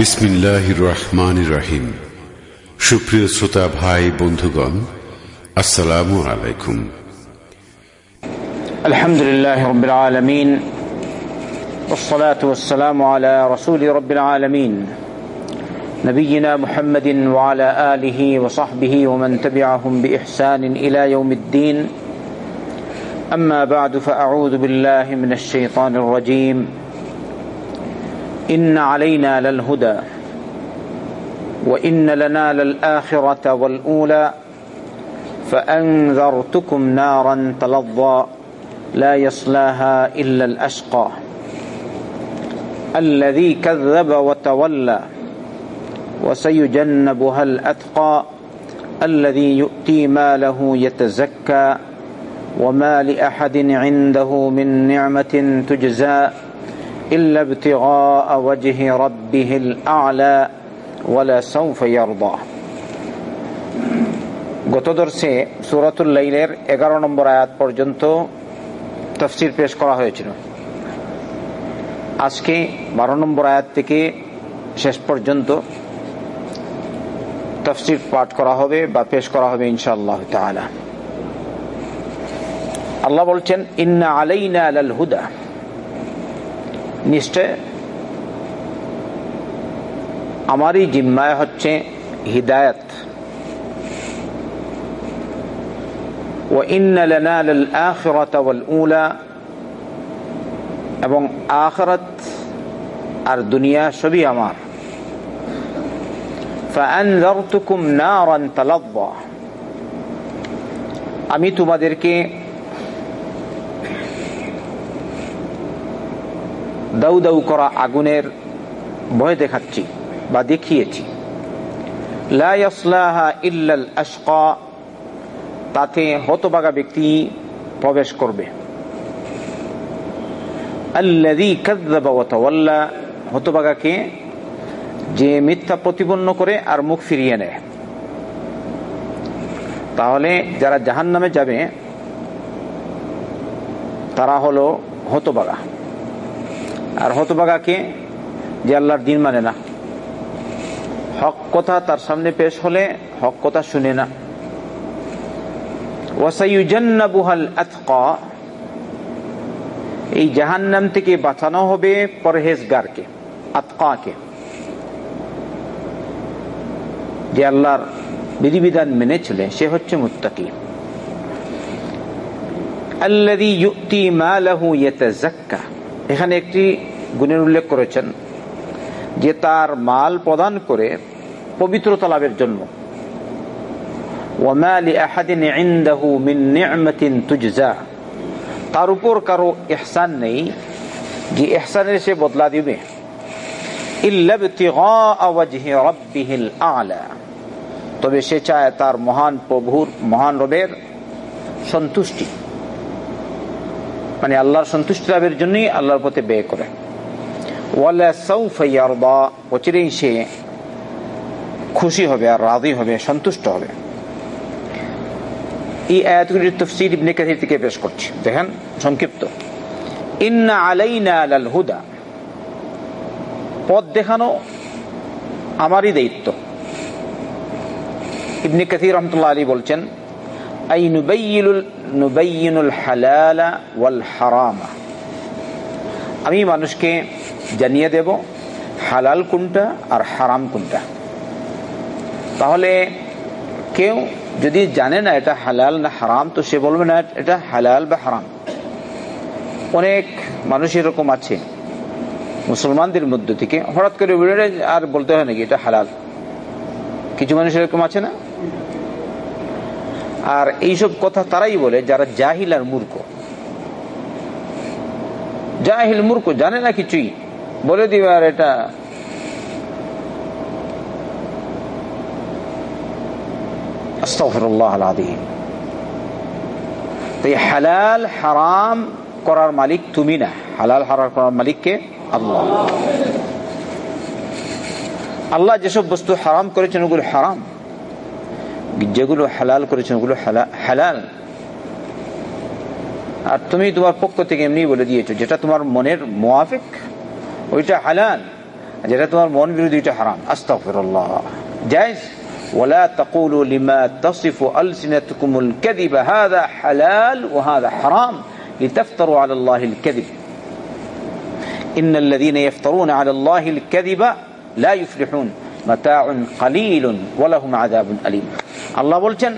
বিসমিল্লাহ রহমান রাহিম সুপ্রিয় শ্রোতা ভাই বন্ধুগণ আসসালামু আলাইকুম الحمد لله رب العالمين والصلاة والسلام على رسول رب العالمين نبينا محمد وعلى آله وصحبه ومن تبعهم بإحسان إلى يوم الدين أما بعد فأعوذ بالله من الشيطان الرجيم إن علينا للهدى وإن لنا للآخرة والأولى فأنذرتكم نارا تلظى لا يصلاها إلا الأشقى. الذي كذب وتولى وسيجنبها الأتقى الذي يؤتي ماله يتزكى وما لأحد عنده من نعمة تجزى. إلا ابتغاء وجه ربه الأعلى ولا سوف يرضى গত দর্শে সুরাতুল লাইলের এগারো নম্বর আয়াত পর্যন্ত তফসির পেশ করা হয়েছিল আজকে বারো নম্বর আয়াত থেকে শেষ পর্যন্ত তফসির পাঠ করা হবে বা পেশ করা হবে ইনশাআল্লাহ তাআলা আল্লাহ বলছেন ইন্না আলাইনা আলাল হুদা নিশ্চয় আমারই জিম্মায় হচ্ছে হিদায়ত। এবং আখরত আর দুনিয়া সবই আমার। আমি তোমাদেরকে দাউ দাউ করা আগুনের ভয় দেখাচ্ছি বা দেখিয়েছি। তাতে হতবাগা ব্যক্তি প্রবেশ করবে। হতবাগাকে যে মিথ্যা প্রতিপন্ন করে আর মুখ ফিরিয়ে নেয়। তাহলে যারা জাহান্নামে যাবে, তারা হলো হতবাগা। আর হতবাগাকে যে আল্লাহর দিন মানে না। হক কথা তার সামনে পেশ হলে হক কথা শুনে না। ওয়াসাইউজান্নাবুহাল আতকা। এই জাহান্নাম থেকে বাঁচানো হবে পরহেজগারকে, আতকাকে। যে আল্লাহর বিধিবিধান মেনে চলে, সে হচ্ছে মুত্তাকি। আল্লাযী ইউতি মালাহু ইয়াতাযাক্কা। এখানে একটি গুণের উল্লেখ করেছেন যে তার মাল প্রদান করে পবিত্রতা লাভের জন্য। তার উপর কারও এহসান নেই যে এহসানের সে বদলা দিবে। তবে সে চায় তার মহান প্রভুর, মহান রবের সন্তুষ্টি। মানে আল্লাহর সন্তুষ্ট লাভের জন্যই আল্লাহর পথে ব্যয় করে। সে খুশি হবে আর রাজি হবে, সন্তুষ্ট হবে। এই থেকে দেখেন, সংক্ষিপ্ত। হুদা। পথ দেখানো আমারই দায়িত্ব। ইবনে রহমতুল্লাহ আলী বলছেন নুবাইয়িনুল নুবাইয়িনুল হালালা ওয়াল হারামা। আমি মানুষকে জানিয়ে দেব, হালাল কোনটা আর হারাম কোনটা। তাহলে কেউ যদি জানে না এটা হালাল না হারাম, তো সে বলবে না এটা হালাল বা হারাম। অনেক মানুষ এরকম আছে, মুসলমানদের মধ্য থেকে। হঠাৎ করে আর বলতে হয় নাকি এটা হালাল? কিছু মানুষ এরকম আছে না? আর এইসব কথা তারাই বলে যারা জাহিল আর মূর্খ। জাহিল মূর্খ জানে না কিছুই। বলে দিবে, আর এটা হালাল হারাম করার মালিক তুমি না। হালাল হারাম করার মালিককে আল্লাহ। আল্লাহ যেসব বস্তু হারাম করেছেন, ওগুলো হারাম। যেগুলো হালাল করেছেন ওগুলো হালাল আর তুমি তোমার পক্ষ থেকে এমনি বলে দিয়েছো যেটা তোমার মনের মোয়াফিক ওইটা হালাল যেটা তোমার মন বিরোধী এটা হারাম আস্তাগফিরুল্লাহ জায়েজ ولا تقولوا لما تصف ألسنتكم الكذب هذا حلال وهذا حرام لتفتروا على الله الكذب إن الذين يفترون على الله الكذب لا يفلحون متاع قليل ولهم عذاب أليم আল্লাহ বলছেন,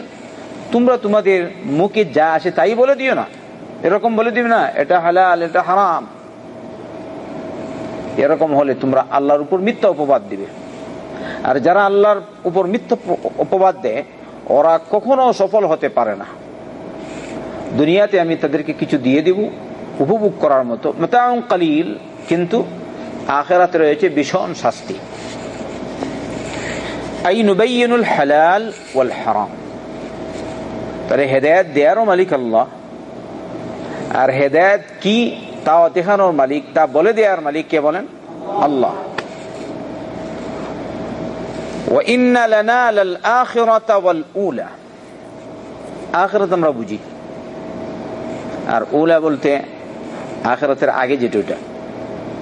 তোমরা তোমাদের মুখে যা আসে তাই বলে দিও না। এরকম বলে দিবে না, এটা হালাল, এটা হারাম। এরকম হলে তোমরা আল্লাহর উপর মিথ্যা অপবাদ দিবে। আর যারা আল্লাহর উপর মিথ্যা অপবাদ দেয়, ওরা কখনো সফল হতে পারে না। দুনিয়াতে আমি তাদেরকে কিছু দিয়ে দিব, উপভোগ করার মতো। মেতাং কালিল, কিন্তু আখেরাতে রয়েছে ভীষণ শাস্তি। আইনুবাইনুল হালাল ওয়াল হারাম তাহলে হেদায়ত দেয়ারও মালিক আল্লাহ আর হেদায়ত কি? তা দেখানোর মালিক, তা বলে দেয়ার মালিক কে বলেন? আল্লাহ। আখরাত আমরা বুঝি। আর উলা বলতে আখরাতের আগে যেটা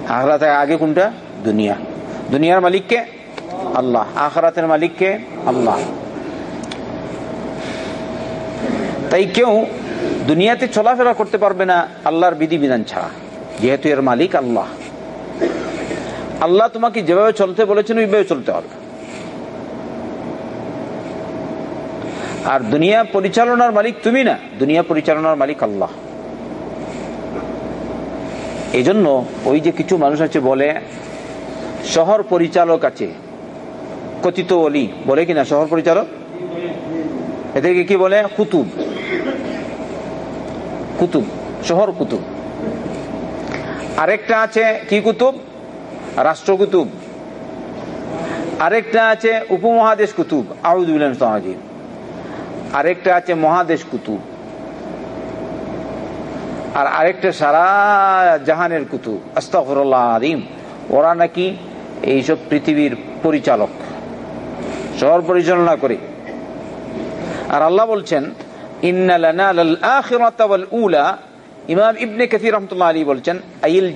আখরাতের আগে কোনটা? দুনিয়া। দুনিয়ার মালিককে আল্লাহ। আখরাতের মালিককে আল্লাহ। তাই কেউ দুনিয়াতে চলাফেরা করতে পারবে না আল্লাহর বিধিবিধান ছাড়া। যেহেতু এর মালিক আল্লাহ। আল্লাহ তোমাকে যেভাবে চলতে বলেছেন, ওইভাবে চলতে হবে। আর দুনিয়া পরিচালনার মালিক তুমি না, দুনিয়া পরিচালনার মালিক আল্লাহ। এই জন্য ওই যে কিছু মানুষ আছে বলে, শহর পরিচালক আছে। কথিত অলি। বলে কিনা শহর পরিচালক? এদেরকে কি বলে? কুতুব। কুতুব। শহর কুতুব। আরেকটা আছে কি কুতুব? রাষ্ট্র কুতুব। আরেকটা আছে উপমহাদেশ কুতুব। আউদ্দিন আরেকটা আছে মহাদেশ কুতুব। আর আরেকটা সারা জাহানের কুতুব। আস্তাফরুল্লাহ আদিম ওরা নাকি এইসব পৃথিবীর পরিচালক। শহর পরিচালনা করে। আর আল্লাহ বলছেন ইমাম ইবনে আলী বলছেন, আইল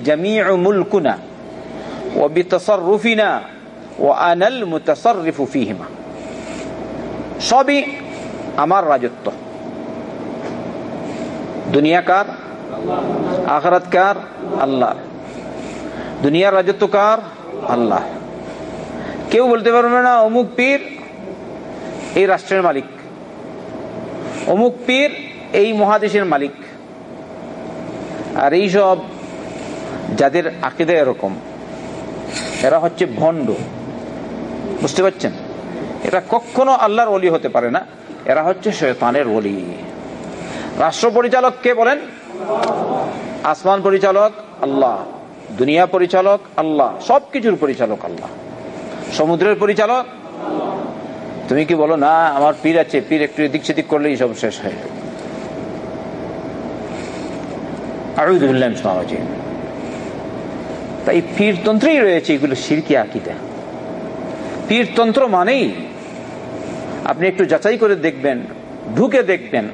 সবই আমার রাজত্ব। দুনিয়া কার? আখরাত কার? আল্লাহ দুনিয়ার রাজত্ব কার? আল্লাহ কেউ বলতে পারবে না, অমুক পীর এই রাষ্ট্রের মালিক। অমুক পীর এই মহাদেশের মালিক। আর এই সব যাদের আকিদা এরকম, এরা হচ্ছে ভণ্ড। বুঝতে পারছেন? এরা কখনো আল্লাহর অলি হতে পারে না, এরা হচ্ছে শয়তানের অলি রাষ্ট্র পরিচালক কে বলেন? আসমান পরিচালক আল্লাহ, দুনিয়া পরিচালক আল্লাহ, সবকিছুর পরিচালক আল্লাহ। সমুদ্রের পরিচালক তুমি কি বলো, না, আমার পীর আছে, পীর একটু এদিক সেদিক করলেই সব শেষ হয়ে যাবে তাই পীরতন্ত্রেই রয়েছে এগুলো সিরকি আকিদা। পীরতন্ত্র মানেই আপনি একটু যাচাই করে দেখবেন, ঢুকে দেখবেন,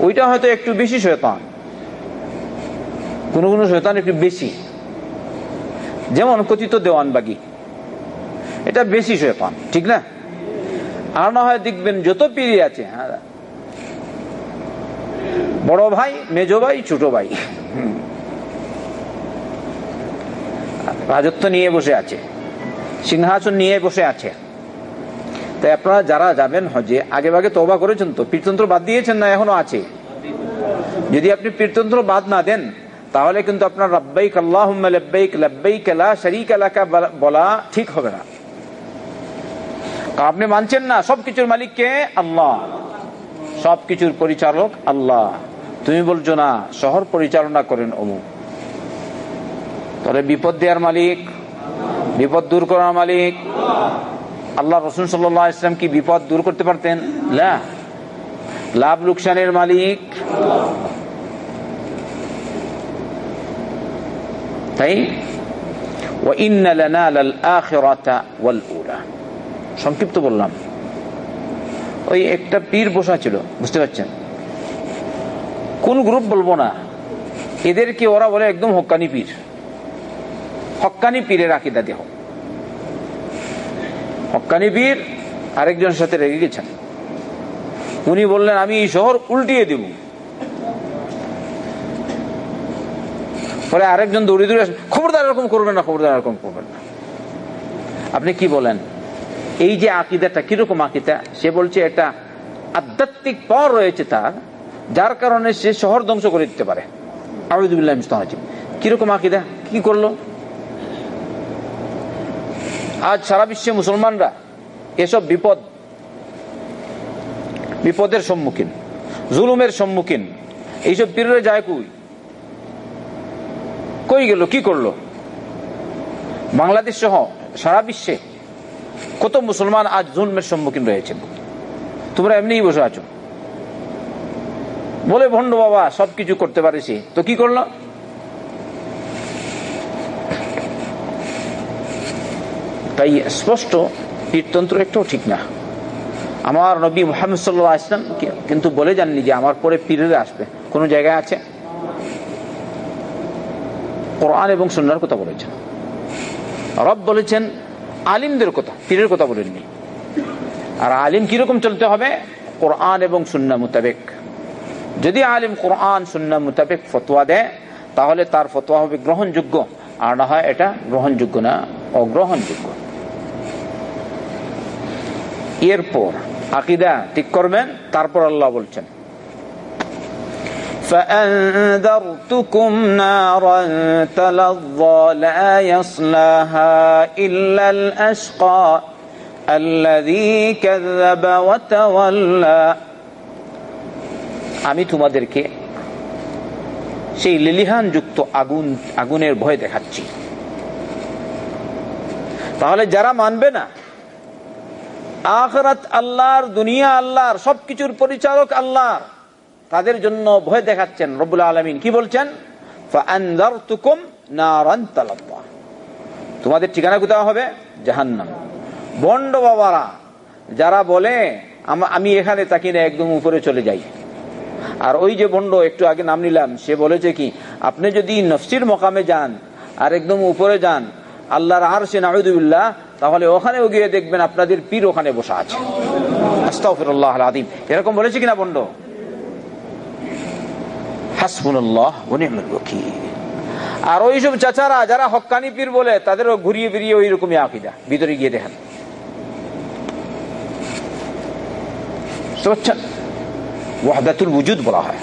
ওইটা হয়তো একটু বেশি শয়তান। কোন কোন শয়তান একটু বেশি। যেমন কথিত দেওয়ানবাগি। এটা বেশি শয়তান, ঠিক না? আর না হয় দেখবেন যত পিড়ি আছে হ্যাঁ। বড় ভাই মেজ ভাই, ছোট ভাই। রাজত্ব নিয়ে বসে আছে, সিংহাসন নিয়ে বসে আছে। তাই আপনারা যারা যাবেন হজে আগে ভাগে তবা করেছেন তো, পীরতন্ত্র বাদ দিয়েছেন না, এখনও আছে। যদি আপনি পীরতন্ত্র বাদ না দেন, তাহলে কিন্তু আপনার রব্বাইক আল্লাহ লব্বাইক লব্বাইক লা শরীক লাকা বলা ঠিক হবে না। আপনি মানছেন না? সবকিছুর মালিক কে আল্লাহ। সবকিছুর পরিচালক আল্লাহ। তুমি বলছো না, শহর পরিচালনা করেন অমুক। তাহলে বিপদ দেওয়ার মালিক, বিপদ দূর করার মালিক। আল্লাহ রসুন সাল্লাহ ইসলাম কি বিপদ দূর করতে পারতেন? লাভ লোকসানের মালিক। তাই? সংক্ষিপ্ত বললাম। ওই একটা পীর বসা ছিল, বুঝতে পারছেন? কোন গ্রুপ বলব না। এদেরকে ওরা বলে একদম হকানি পীর। হক্কানি পীরের আকিদা দেহ। হক্কানি পীর আরেকজনের সাথে রেগে গেছেন। উনি বললেন, আমি এই শহর উল্টিয়ে দিব। পরে আরেকজন দৌড়ে দৌড়ে খবরদার এরকম করবেন না, খবরদার এরকম করবেন না। আপনি কি বলেন? এই যে আকিদাটা, কীরকম আকিদা? সে বলছে, এটা আধ্যাত্মিক পর রয়েছে তার, যার কারণে সে শহর ধ্বংস করে দিতে পারে। কীরকম আকিদা? কি করল? আজ সারা বিশ্বে মুসলমানরা এসব বিপদ, বিপদের সম্মুখীন, জুলুমের সম্মুখীন, এইসব পীরে যায় কই? কই গেল? কি করল? বাংলাদেশ সহ সারা বিশ্বে কত মুসলমান আজ জুলমের সম্মুখীন রয়েছেন তোমরা এমনিই বসে আছো। বলে, ভণ্ড বাবা, সবকিছু করতে পারেছি তো কি করল? তাই স্পষ্ট কীর্তন্ত্র একটাও ঠিক না। আমার নবী মোহাম্মদ সাল্লাহ ইসলাম কিন্তু বলে যাননি যে আমার পরে পীরেরা আসবে। কোন জায়গায় আছে? কোরআন এবং সন্ন্যার কথা বলেছেন। রব বলেছেন আলিমদের কথা, পীরের কথা বলেননি। আর আলিম কীরকম চলতে হবে? কোরআন এবং সুন্না মোতাবেক। যদি আলিম কোরআন সুন্না মোতাবেক ফতোয়া দেয়, তাহলে তার ফতোয়া হবে গ্রহণযোগ্য। আর না হয় এটা গ্রহণযোগ্য না, অগ্রহণযোগ্য। এরপর আকিদা ঠিক করবেন, তারপর আল্লাহ বলছেন। فأنذرتكم نارا تلظى لا يصلاها إلا الأشقى الذي كذب وتولى আমি তোমাদেরকে সেই লিলিহান যুক্ত আগুন আগুনের ভয় দেখাচ্ছি তাহলে যারা মানবে না আখরাত আল্লাহর দুনিয়া আল্লাহর সবকিছুর পরিচালক আল্লাহ তাদের জন্য ভয় দেখাচ্ছেন রবুল আলমিন। কি বলছেন? তোমাদের ঠিকানা কোথাও হবে? জাহান্নাম। বন্ড বাবারা, যারা বলে, আমি এখানে তাকি না, একদম উপরে চলে যাই। আর ওই যে বন্ড, একটু আগে নাম নিলাম, সে বলেছে কি, আপনি যদি নফসির মকামে যান আর একদম উপরে যান, আল্লাহর আর সে নাহিদুল্লাহ তাহলে ওখানেও গিয়ে দেখবেন আপনাদের পীর ওখানে বসা আছে। আস্তাফিরুল্লাহ আদিম এরকম বলেছে কিনা বন্ড? আর ওইসব চাচারা যারা হকানি পীর বলে, তাদেরও ঘুরিয়ে ফিরিয়ে ওই রকমই আকিদা। ভিতরে গিয়ে দেখেন। বলা হয়।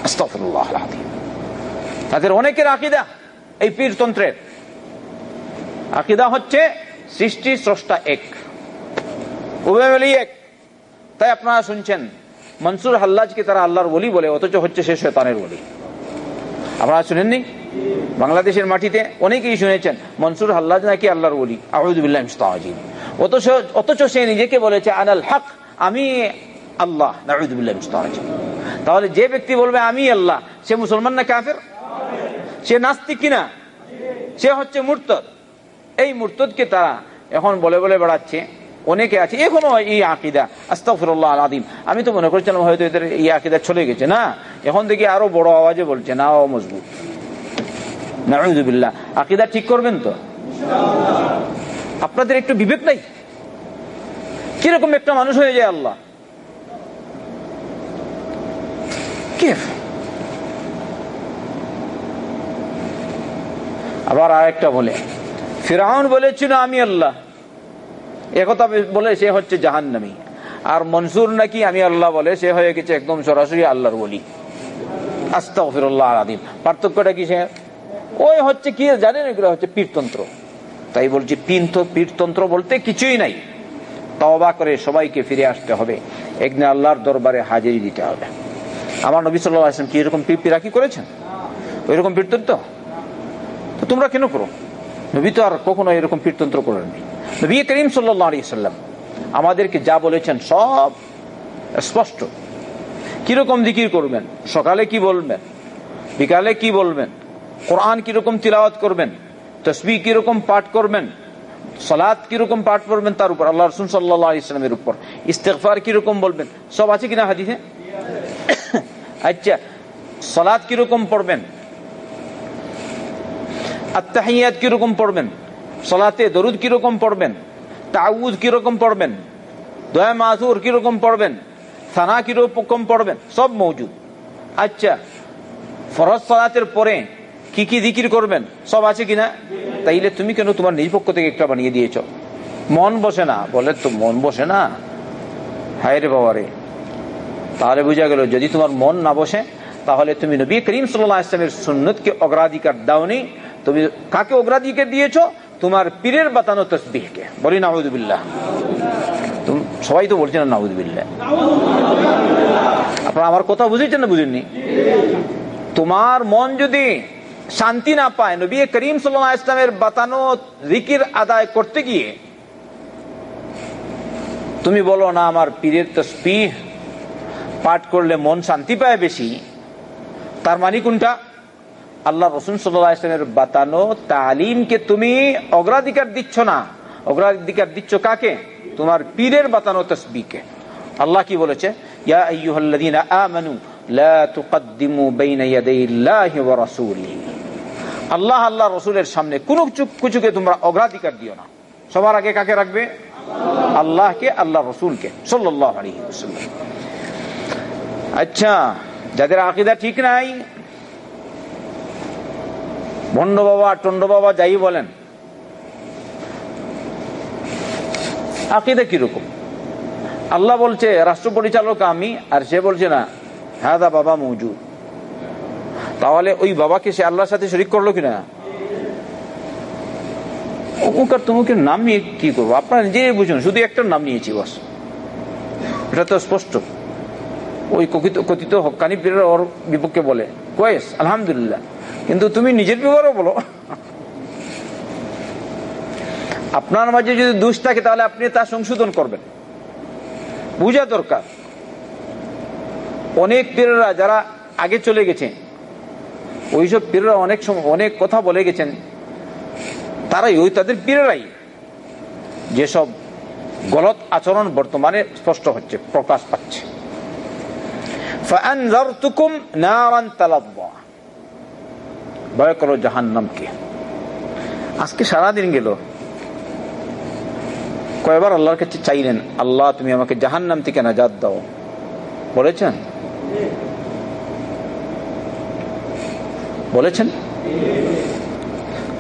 তাদের অনেকের আকিদা এই পীরতন্ত্রের। আকিদা হচ্ছে সৃষ্টি স্রষ্টা এক। উভয় এক। তাই আপনারা শুনছেন, মনসুর হাল্লাজকে তারা আল্লাহর বলি বলে, অথচ হচ্ছে সে শৈতানের বলি আপনারা শুনেননি? বাংলাদেশের মাটিতে অনেকেই শুনেছেন, মনসুর হাল্লাজ নাকি আল্লাহর বলি আহমদুল্লাহ অথচ অথচ সে নিজেকে বলেছে, আনাল হক, আমি আল্লাহ নাহুদুল্লাহ তাহলে যে ব্যক্তি বলবে, আমি আল্লাহ, সে মুসলমান না কাফের? সে নাস্তিক কিনা সে হচ্ছে মূর্তদ। এই মুরতদকে তারা এখন বলে বলে বেড়াচ্ছে। অনেকে আছে, এখনও এই আকিদা আস্তাফরুল্লাহ আদিম আমি তো মনে করছিলাম হয়তো এদের এই আকিদা চলে গেছে। না এখন দেখি আরও বড় আওয়াজে বলছে না ও মজবুত আকিদা ঠিক করবেন তো? আপনাদের একটু বিবেক নাই? কীরকম একটা মানুষ হয়ে যায় আল্লাহ? আবার আরেকটা বলে ফিরাউন বলেছিল আমি আল্লাহ? একথা বলে সে হচ্ছে জাহান্নামী। আর মনসুর নাকি আমি আল্লাহ বলে, সে হয়ে গেছে একদম সরাসরি আল্লাহর বলি আস্তাফিরুল্লাহ আদিম পার্থক্যটা কি সে? ওই হচ্ছে কি জানেন? এগুলো হচ্ছে পীরতন্ত্র। তাই বলছি পীরতন্ত্র বলতে কিছুই নাই। তবা করে সবাইকে ফিরে আসতে হবে। একদিন আল্লাহর দরবারে হাজিরি দিতে হবে। আমার নবী সাল্লাহ আসলাম কি এরকম পীর পিরাকি করেছেন? ওই রকম পীরতন্ত্র তো তোমরা কেন করো? নবী তো আর কখনো এরকম কীর্তন্ত্র করেননি। নবী করিম সাল্লাম আমাদেরকে যা বলেছেন সব স্পষ্ট। কীরকম দিকির করবেন? সকালে কি বলবেন? বিকালে কি বলবেন? কোরআন কীরকম তিলাওয়াত করবেন? তসবি কীরকম পাঠ করবেন? সলাদ কীরকম পাঠ করবেন? তার উপর আল্লাহ রসুন সাল্লাহ ইসলামের উপর। ইস্তেকফার কীরকম বলবেন? সব আছে কিনা হাদিসে? আচ্ছা সলাদ কীরকম পড়বেন? আত্মাহিয়াত কীরকম পড়বেন? সলাতে দরুদ কীরকম পড়বেন? তাউদ কীরকম পড়বেন? দয়া মাসুর কীরকম পড়বেন? থানা কীরকম পড়বেন? সব মৌজুদ। আচ্ছা ফরজ সলাতের পরে কি কি দিকির করবেন? সব আছে কিনা? তাইলে তুমি কেন তোমার নিজ পক্ষ থেকে একটা বানিয়ে দিয়েছ? মন বসে না। বলে তো মন বসে না। হায় রে বাবা রে তাহলে বোঝা গেল, যদি তোমার মন না বসে, তাহলে তুমি নবী করিম সাল্লাহ ইসলামের সুন্নতকে অগ্রাধিকার দাওনি। তুমি কাকে অগ্রাধিকার দিয়েছ? তোমার পীরের বাতানো তসবিহকে। বলি নাউদুবিল্লাহ সবাই তো বলছেন নাউদুবিল্লাহ আপনারা আমার কথা বুঝেছেন না, বুঝেননি? তোমার মন যদি শান্তি না পায়, নবী করিম সাল্লাহ ইসলামের বাতানো রিকির আদায় করতে গিয়ে, তুমি বলো, না, আমার পীরের তসবিহ পাঠ করলে মন শান্তি পায় বেশি। তার মানে কোনটা? আল্লাহ রসুন সাল্লাহ ইসলামের বাতানো তালিমকে তুমি অগ্রাধিকার দিচ্ছ না। অগ্রাধিকার দিচ্ছ কাকে? তোমার পীরের বাতানো তসবিকে আল্লাহ কি বলেছে? আল্লাহ আল্লাহ রসুলের সামনে কোন কিছুকে তোমরা অগ্রাধিকার দিও না। সবার আগে কাকে রাখবে? আল্লাহকে, আল্লাহ রসুলকে আলাইহি আচ্ছা যাদের আকিদা ঠিক নাই, ভণ্ড বাবা, টন্ড বাবা যাই বলেন। আকিদা কীরকম? আল্লাহ বলছে রাষ্ট্র পরিচালক আমি, আর সে বলছে, না হ্যাঁ দা বাবা মৌজুদ। তাহলে ওই বাবাকে সে আল্লাহর সাথে শরিক করল কিনা? অমুকার তমুকের নাম নিয়ে কি করব? আপনারা নিজে বুঝুন, শুধু একটা নাম নিয়েছি, বস। এটা তো স্পষ্ট। ওই কথিত কথিত হকানি পীরের ওর বিপক্ষে বলে, কয়েস, আলহামদুলিল্লাহ। কিন্তু তুমি নিজের ব্যাপারও বলো। আপনার মাঝে যদি দোষ থাকে, তাহলে আপনি তা সংশোধন করবেন। বুঝা দরকার। অনেক পীরেরা যারা আগে চলে গেছে, ওইসব পীরেরা অনেক সময় অনেক কথা বলে গেছেন। তারাই, ওই তাদের পীরেরাই। যেসব গলত আচরণ বর্তমানে স্পষ্ট হচ্ছে, প্রকাশ পাচ্ছে। ভয় করো জাহান্নামকে। আজকে সারাদিন গেল। কয়বার আল্লাহর কাছে চাইলেন, আল্লাহ, তুমি আমাকে জাহান্নাম থেকে নাজাদ দাও। বলেছেন? বলেছেন?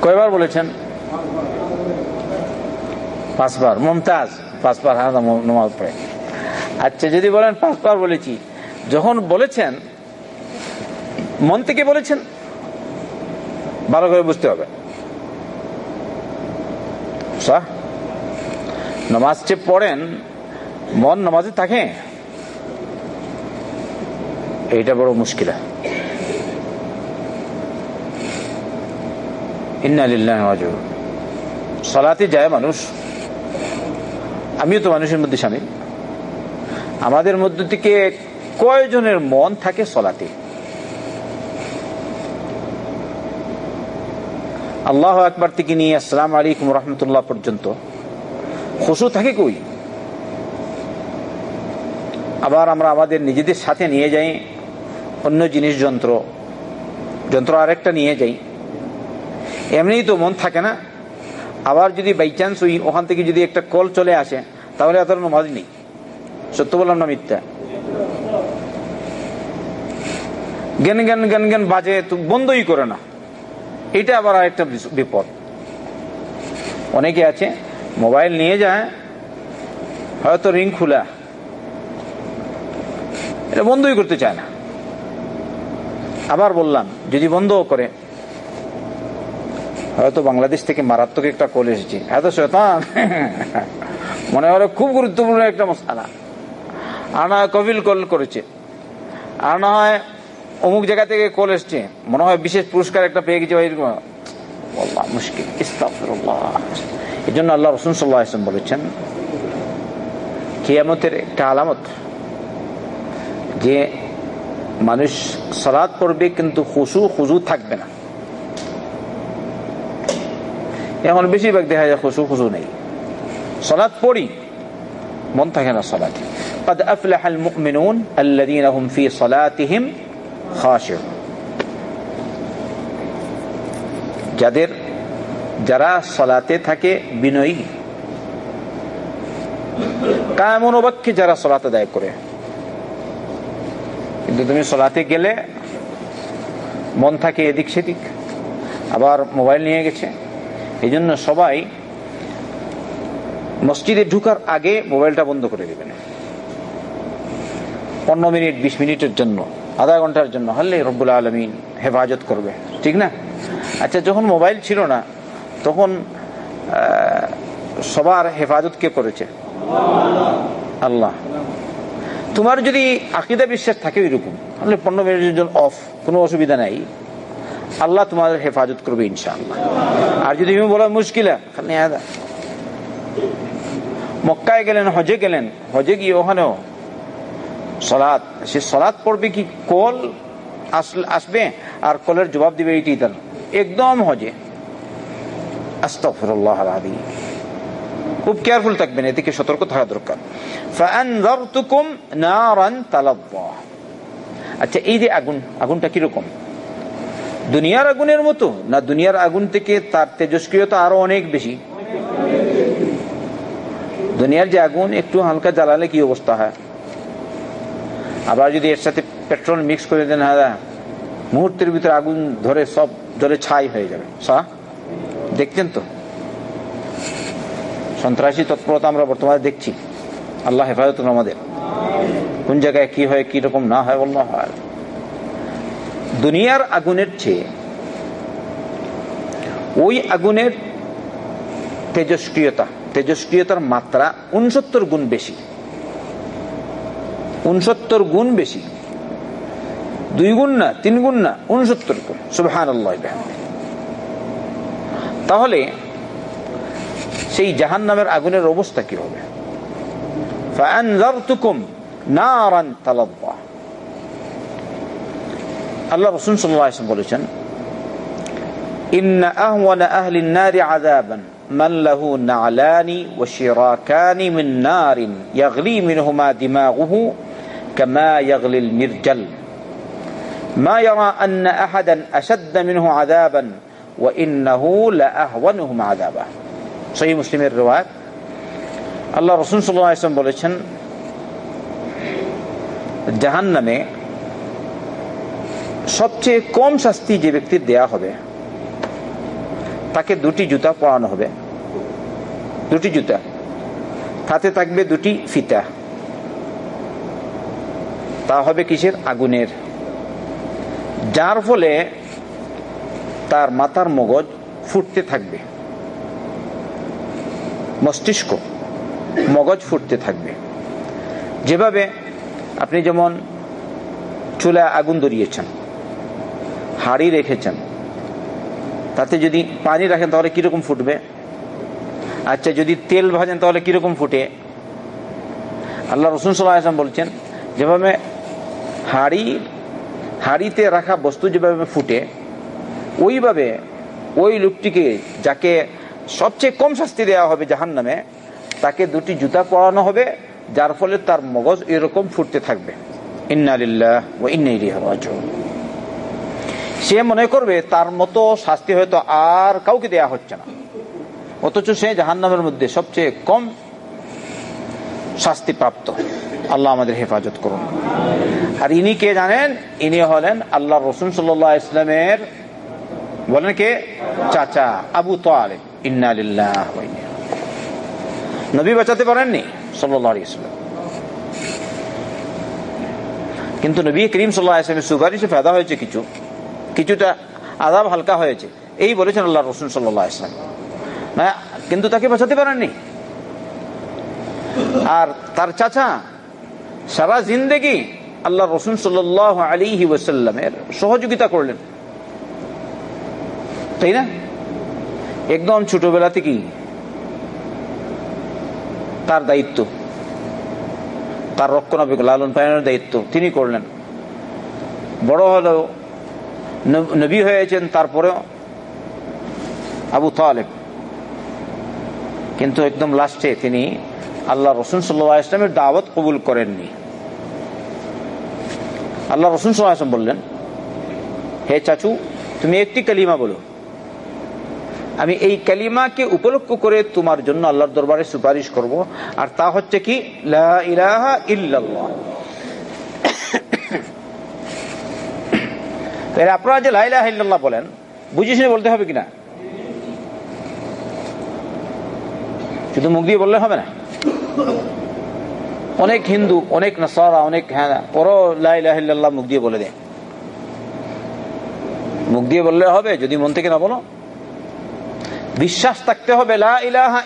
কয়বার বলেছেন? পাঁচবার। মমতাজ, পাঁচবার হ্যাঁ পড়ে। আচ্ছা যদি বলেন, পাঁচবার বলেছি। যখন বলেছেন, মন থেকে বলেছেন, ভালো করে বুঝতে হবে। নামাজ যে পড়েন, মন নামাজে থাকে। এইটা বড় মুশকিল। সলাতে যায় মানুষ। আমিও তো মানুষের মধ্যে স্বামী। আমাদের মধ্য থেকে কয়জনের মন থাকে সলাতে? আল্লাহ একবার থেকে নিয়ে আসসালাম আলাইকুম রহমতুল্লাহ পর্যন্ত। খুশু থাকে কই? আবার আমরা আমাদের নিজেদের সাথে নিয়ে যাই, অন্য জিনিস যন্ত্র যন্ত্র আরেকটা নিয়ে যাই। এমনিই তো মন থাকে না। আবার যদি বাই চান্স ওই ওখান থেকে যদি একটা কল চলে আসে, তাহলে এত নমাজ নেই। সত্য বললাম না মিথ্যা? জ্ঞান জ্ঞান জ্ঞান জ্ঞান বাজে তো বন্ধই করে না। এটা আবার আরেকটা বিপদ। অনেকে আছে মোবাইল নিয়ে যায়, হয়তো রিং খোলা। এটা বন্ধই করতে চায় না। আবার বললাম, যদি বন্ধ করে, হয়তো বাংলাদেশ থেকে মারাত্মক একটা কল এসেছে। এত শৈতান মনে হয় খুব গুরুত্বপূর্ণ একটা মশালা। আর না হয় কবিল কল করেছে। আর না হয় অমুক জায়গা থেকে কল এসছে। মনে হয় বিশেষ পুরস্কার একটা পেয়ে গেছে মুশকিল। এই জন্য আল্লাহ রসুন সাল্লাহ ইসলাম বলেছেন কিয়ামতের একটা আলামত যে মানুষ সালাদ পড়বে কিন্তু খুশু খুজু থাকবে না এখন বেশিরভাগ দেখা যায় খুশু খুশু নেই সলাদ পড়ি মন থাকে না সলাতে قد أفلح المؤمنون الذين هم في صلاتهم خاشعون যাদের যারা সলাতে থাকে বিনয়ী। কায়মনোবাক্যে যারা সলাতে দায় করে। কিন্তু তুমি সলাতে গেলে মন থাকে এদিক সেদিক, আবার মোবাইল নিয়ে গেছে। এই জন্য সবাই মসজিদে ঢুকার আগে মোবাইলটা বন্ধ করে দেবেন। পনেরো মিনিট, বিশ মিনিটের জন্য, আধা ঘণ্টার জন্য হলে রব্বুল আলমিন হেফাজত করবে। ঠিক না? আচ্ছা যখন মোবাইল ছিল না তখন সবার হেফাজত কে করেছে? আল্লাহ। তোমার যদি আকিদা বিশ্বাস থাকে এরকম তাহলে পনেরো মিনিটের জন্য অফ কোনো অসুবিধা নাই। আল্লাহ তোমাদের হেফাজত করবে ইনশাআল্লাহ। আর যদি তুমি বলো মুশকিল মক্কায় গেলেন হজে গেলেন হজে গিয়ে ওখানেও সলাদ সে সলাদ পড়বে কি? কল আসবে আর কলের জবাব দিবে এইটি তার। একদম হজে আস্তফরুল্লাহ খুব কেয়ারফুল থাকবেন, এদিকে সতর্ক থাকা দরকার। আচ্ছা এই যে আগুন, আগুনটা কীরকম? দুনিয়ার আগুনের মতো, না দুনিয়ার আগুন থেকে তার তেজস্ক্রিয়তা আরও অনেক বেশি? দুনিয়ার যে আগুন, একটু হালকা জ্বালালে কি অবস্থা হয়? আবার যদি এর সাথে পেট্রোল মিক্স করে দেন হ্যাঁ মুহূর্তের ভিতরে আগুন ধরে সব ধরে ছাই হয়ে যাবে। দেখছেন তো? সন্ত্রাসী তৎপরতা আমরা বর্তমানে দেখছি। আল্লাহ হেফাজত আমাদের। কোন জায়গায় কি হয়, কি রকম না হয়, বলল হয়। দুনিয়ার আগুনের চেয়ে ওই আগুনের তেজস্ক্রিয়তা, তেজস্ক্রিয়তার মাত্রা উনসত্তর গুণ বেশি। উনসত্তর গুণ বেশি। দুই গুণ না, তিন গুণ না, উনসত্তর গুণ। সুবহান তাহলে সেই জাহান নামের আগুনের অবস্থা কি হবে আল্লাহ রসুন সাল্লাম বলেছেন إن أهون أهل النار عذابا من له نعلان وشراكان من نار يغلي منهما دماغه كما يغلي المرجل ما يرى أن أحدا أشد منه عذابا মুসলিমের আল্লাহ রসুন সাল্লাম বলেছেন জাহান নামে সবচেয়ে কম শাস্তি যে ব্যক্তির দেয়া হবে, তাকে দুটি জুতা পরানো হবে। দুটি জুতা। তাতে থাকবে দুটি ফিতা। তা হবে কিসের? আগুনের। যার ফলে তার মাথার মগজ ফুটতে থাকবে। মস্তিষ্ক মগজ ফুটতে থাকবে। যেভাবে আপনি যেমন চুলা আগুন ধরিয়েছেন, হাড়ি রেখেছেন, তাতে যদি পানি রাখেন তাহলে কীরকম ফুটবে? আচ্ছা যদি তেল ভাজেন তাহলে কীরকম ফুটে? আল্লাহ রসুন সাল্লাম বলছেন, যেভাবে হাড়ি, হাড়িতে রাখা বস্তু যেভাবে ফুটে ওইভাবে ওই লোকটিকে যাকে সবচেয়ে কম শাস্তি দেওয়া হবে জাহান নামে তাকে দুটি জুতা পরানো হবে, যার ফলে তার মগজ এরকম ফুটতে থাকবে। সে মনে করবে তার মতো শাস্তি হয়তো আর কাউকে দেয়া হচ্ছে না। অথচ সে জাহান নামের মধ্যে সবচেয়ে কম শাস্তি প্রাপ্ত। আল্লাহ আমাদের হেফাজত করুন। আর ইনি কে জানেন? ইনি হলেন আল্লাহ রসুন সাল্লাহ ইসলামের বলেন কে? চাচা আবু তালেব। নবী বাঁচাতে পারেননি? কিন্তু নবী করিম সাল্লাহ সুপারিশে ফায়দা হয়েছে কিছু। কিছুটা আদাব হালকা হয়েছে। এই বলেছেন আল্লাহ রসুন সাল্লাহ ইসলাম না, কিন্তু তাকে বাঁচাতে পারেননি? আর তার চাচা, সারা জিন্দেগি আল্লাহ রসুন সাল্লাহ আলী ওসাল্লামের সহযোগিতা করলেন। তাই না? একদম ছোটবেলা থেকেই তার দায়িত্ব, তার রক্ষণাবেক্ষণ, লালন পালনের দায়িত্ব তিনি করলেন। বড় হলেও নবী হয়েছেন তারপরেও আবু তালেব। কিন্তু একদম লাস্টে তিনি আল্লাহ রসুন সাল্লাহ ইসলামের দাওয়াত কবুল করেননি। আল্লাহ রসুন সাল্লাহ আসলাম বললেন, হে চাচু, তুমি একটি কালিমা বলো। আমি এই কালিমাকে উপলক্ষ করে তোমার জন্য আল্লাহর দরবারে সুপারিশ করব। আর তা হচ্ছে কি? ইলাহা ইল্লাল্লাহ। তাহলে আপনারা যে লাইলাহ ইল্লাল্লাহ বলেন, বুঝে বলতে হবে কিনা? শুধু মুখ দিয়ে বললে হবে না? অনেক হিন্দু, অনেক নাসারা, অনেক হ্যাঁ ওরও লাইলাহ মুখ দিয়ে বলে দেয়। মুখ দিয়ে বললে হবে, যদি মন থেকে না বলো। বিশ্বাস থাকতে হবে ইলাহা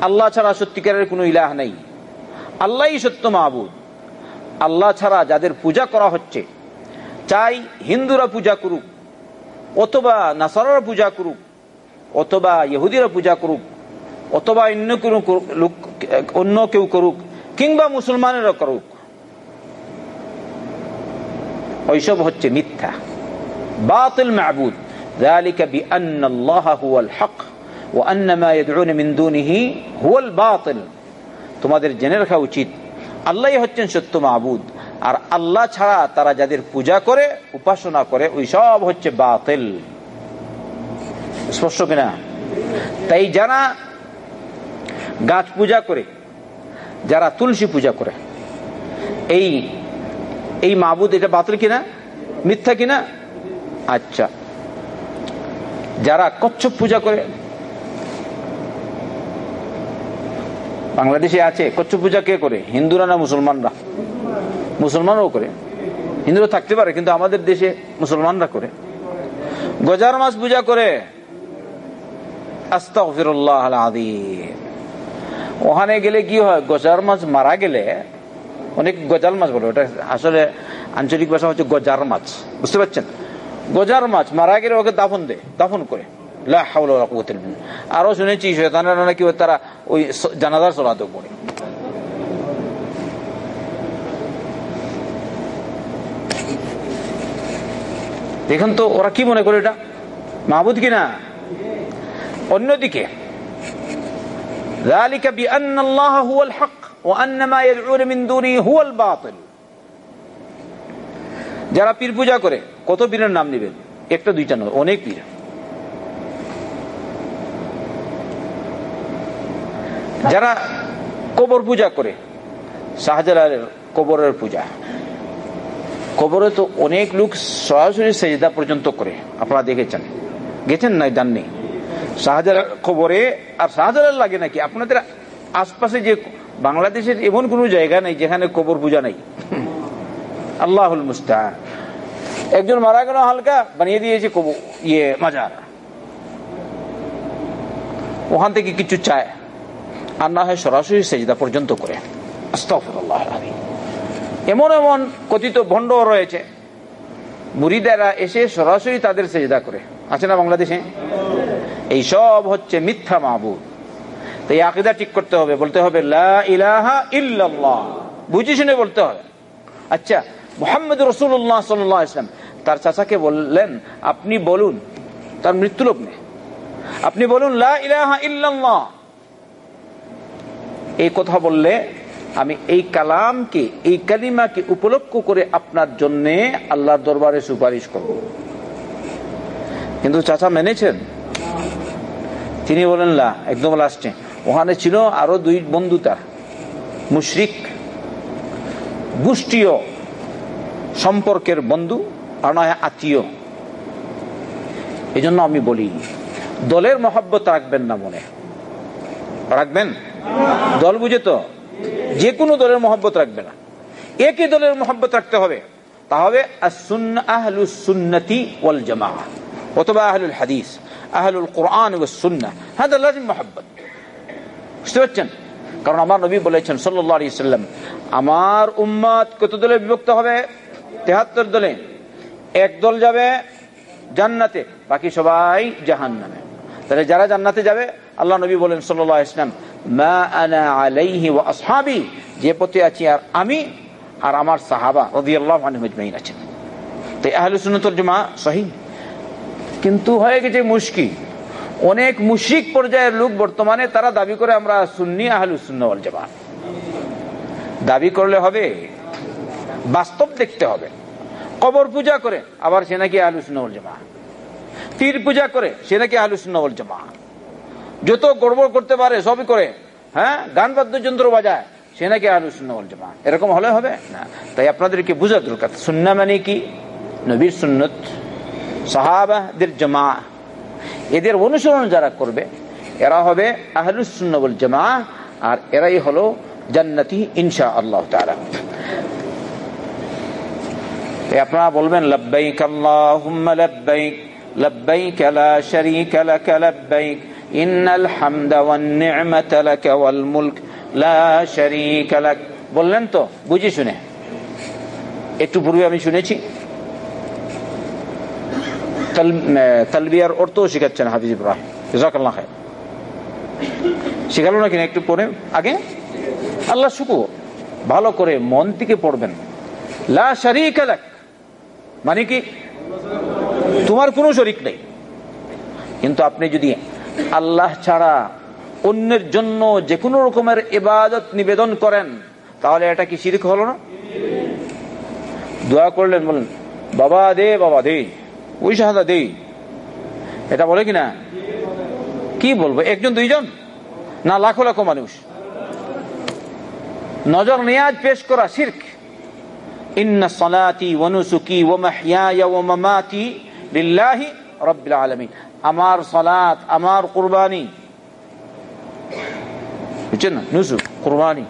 আল্লাহ ছাড়া সত্যিকারের কোনো ইলাহ নেই। আল্লাহই সত্য মাহবুদ আল্লাহ ছাড়া যাদের পূজা করা হচ্ছে, চাই হিন্দুরা পূজা করুক, অথবা নাসারারা পূজা করুক, অথবা ইহুদিরা পূজা করুক, অথবা অন্য কোনো লোক, অন্য কেউ করুক, কিংবা মুসলমানেরা করুক। ওইসব হচ্ছে মিথ্যা। বাতিল মাহবুদ ذلك بأن الله هو الحق وأن ما يدعون من دونه هو الباطل তোমাদের জেনে রাখা উচিত আল্লাহই হচ্ছেন সত্য মাহবুদ আর আল্লাহ ছাড়া তারা যাদের পূজা করে উপাসনা করে ওই সব হচ্ছে বাতিল স্পষ্ট কিনা তাই যারা গাছ পূজা করে যারা তুলসী পূজা করে এই এই মাহবুদ এটা বাতিল কিনা মিথ্যা কিনা আচ্ছা যারা কচ্ছপ পূজা করে, বাংলাদেশে আছে, কচ্ছপ পূজা কে করে? হিন্দুরা না মুসলমানরা? মুসলমানরাও করে। হিন্দুরা থাকতে পারে, কিন্তু আমাদের দেশে মুসলমানরা করে। গজার মাছ পূজা করে। ওখানে গেলে কি হয়? গজার মাছ মারা গেলে, অনেক গজাল মাছ বলে, ওটা আসলে আঞ্চলিক ভাষা হচ্ছে গজার মাছ। বুঝতে পারছেন? গজার মাছ মারা গেলে ওকে দাফন দে দাফন করে আরো শুনেছি শেতানেরা নাকি তারা ওই জানাজার চলাতে পড়ে দেখুন তো ওরা কি মনে করে এটা মাহবুদ কিনা অন্যদিকে ذلك بأن الله هو الحق وأن ما يدعون من دونه هو الباطل যারা পীর পূজা করে কত পীরের নাম নেবেন? একটা, দুইটা নয়, অনেক পীর যারা কবর পূজা করে, শাহজালালের কবরের পূজা, কবরে তো অনেক লোক সরাসরি সেজদা পর্যন্ত করে, আপনারা দেখেছেন। গেছেন না জাননি? শাহজালাল কবরে, আর শাহজালাল লাগে নাকি? আপনাদের আশপাশে যে বাংলাদেশের এমন কোন জায়গা নেই যেখানে কবর পূজা নেই। আল্লাহুল মুস্তা একজন মারা গেল হালকা, বানিয়ে দিয়েছে কবর ইয়ে মাজার। ওখান থেকে কিছু চায়, আর না হয় সরাসরি সেজদা পর্যন্ত করে। এমন এমন কথিত ভণ্ড রয়েছে, মুরিদারা এসে সরাসরি তাদের সেজদা করে। আছে না বাংলাদেশে? এই সব হচ্ছে মিথ্যা মাহবুদ তাই আকিদা ঠিক করতে হবে, বলতে হবে বুঝি শুনে বলতে হবে। আচ্ছা মোহাম্মদ রসুল্লাহ সাল্লাহ ইসলাম তার চাচাকে বললেন, আপনি বলুন, তার মৃত্যু লগ্নে আপনি বলুন এই কথা বললে, আমি এই কালামকে, এই কালিমাকে উপলক্ষ করে আপনার জন্য আল্লাহর দরবারে সুপারিশ করব। কিন্তু চাচা মেনেছেন। তিনি বলেন লা, একদম লাস্টে। ওখানে ছিল আরও দুই বন্ধু তার, মুশরিক, গোষ্ঠীয় সম্পর্কের বন্ধু আর নয় আত্মীয়। এই জন্য আমি বলি, দলের মহব্বত রাখবেন না মনে। রাখবেন? দল বুঝে তো, যে কোনো দলের মহব্বত রাখবে না। একই দলের মহব্বত রাখতে হবে। তা হবে সুন্নতি ওয়াল জামা অথবা আহলুল হাদিস, আহলুল কোরআন মহব্বত। বুঝতে পারছেন? কারণ আমার নবী বলেছেন সাল্লাম আমার উম্মাদ কত দলে বিভক্ত হবে? তেহাত্তর দলে এক দল যাবে জান্নাতে, বাকি সবাই জাহান নামে তাহলে যারা জান্নাতে যাবে, আল্লাহ নবী বলেন সাল্লাহ ইসলাম মা আনা আলাইহি আসহাবি যে পথে আছি আর আমি আর আমার সাহাবা রাদিয়াল্লাহু আনহুম আজমাইন আছেন। তো জামা সহি? কিন্তু হয়ে গেছে মুশকিল। অনেক মুশরিক পর্যায়ের লোক বর্তমানে, তারা দাবি করে আমরা সুন্নি আহলুস সুন্নাহ ওয়াল জামাত দাবি করলে হবে বাস্তব দেখতে হবে। কবর পূজা করে, আবার সে নাকি আহলুস সুন্নাহ ওয়াল জামাত পূজা করে, সে নাকি আহলুসুন্না ওয়াল জামা যত গড়বড় করতে পারে, সবই করে হ্যাঁ? গান বাদ্যযন্ত্র বাজায়, সে নাকি আহলুসুন্না ওয়াল জামা এরকম হলে হবে? না। তাই আপনাদেরকে বোঝা দরকার। সুন্না মানে কি? নবীর সুন্নত। সাহাবাদের জামা এদের অনুসরণ যারা করবে, এরা হবে আহলুসুন্না ওয়াল জামা আর এরাই হলো জান্নাতি ইনশা আল্লাহ তাই আপনারা বলবেন, লব্বাইক আল্লাহুম্মা লব্বাইক লব্বাইক লা শারীকা লাক, লব্বাইক, ইন্নাল হামদা ওয়ান নি'মাতা লাক ওয়াল মুলক, লা শারীকা লাক। বললেন তো, বুঝি শুনে? একটু পূর্বে আমি শুনেছি। তালবিয়ার অর্থও শিখাচ্ছেন হাফিজ ইব্রাহিম। জাজাকাল্লাহ খায় শিখালো না কিনা একটু পরে? আগে? আল্লাহ শুকু ভালো করে মন থেকে পড়বেন। লা শারীকা লাক। মানে কি? তোমার কোনো শরিক নেই। কিন্তু আপনি যদি আল্লাহ ছাড়া অন্যের জন্য যে কোনো রকমের ইবাদত নিবেদন করেন, তাহলে এটা কি শিরিক হলো না? দোয়া করলেন বলেন বাবা দে বাবা দে, ওই শাহাদা দে। এটা বলে কিনা? কি বলব, একজন, দুইজন? না, লাখো লাখো মানুষ। নজর, নিয়াজ, পেশ করা, শির্ক। ইন্না সালাতি ওয়ানুসুকি ওয়া মাহইয়ায়া ওয়া মামাতি লিল্লাহি রাব্বিল আলামিন আমার সালাত আমার কুরবানি বুঝছেন না নুসুক কুরবানি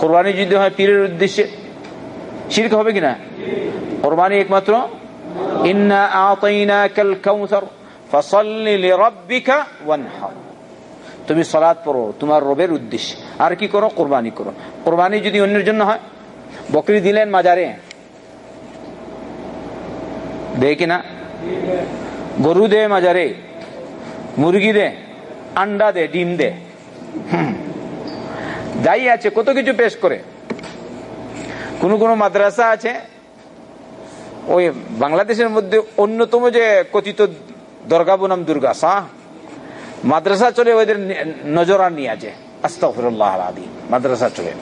কুরবানি যদি হয় পীরের উদ্দেশ্যে শিরক হবে কিনা কুরবানি একমাত্র ইন্না আতাইনাকাল কাউসার ফাসাল্লি লিরাব্বিকা ওয়ানহার তুমি সালাত পড়ো তোমার রবের উদ্দেশ্যে আর কি করো কোরবানি করো কোরবানি যদি অন্যের জন্য হয় বকরি দিলেন মাজারে? দে কিনা? গরু দে মাজারে? মুরগি দে, আন্ডা দে, ডিম দে। যাই আছে, কত কিছু পেশ করে? কোন কোন মাদ্রাসা আছে? ওই বাংলাদেশের মধ্যে অন্যতম যে কথিত দর্গা বনাম দুর্গা শাহ মাদ্রাসা চলে ওদের নজরান নিয়ে আছে। আস্তাফরুল্লাহ আদি মাদ্রাসা চলে।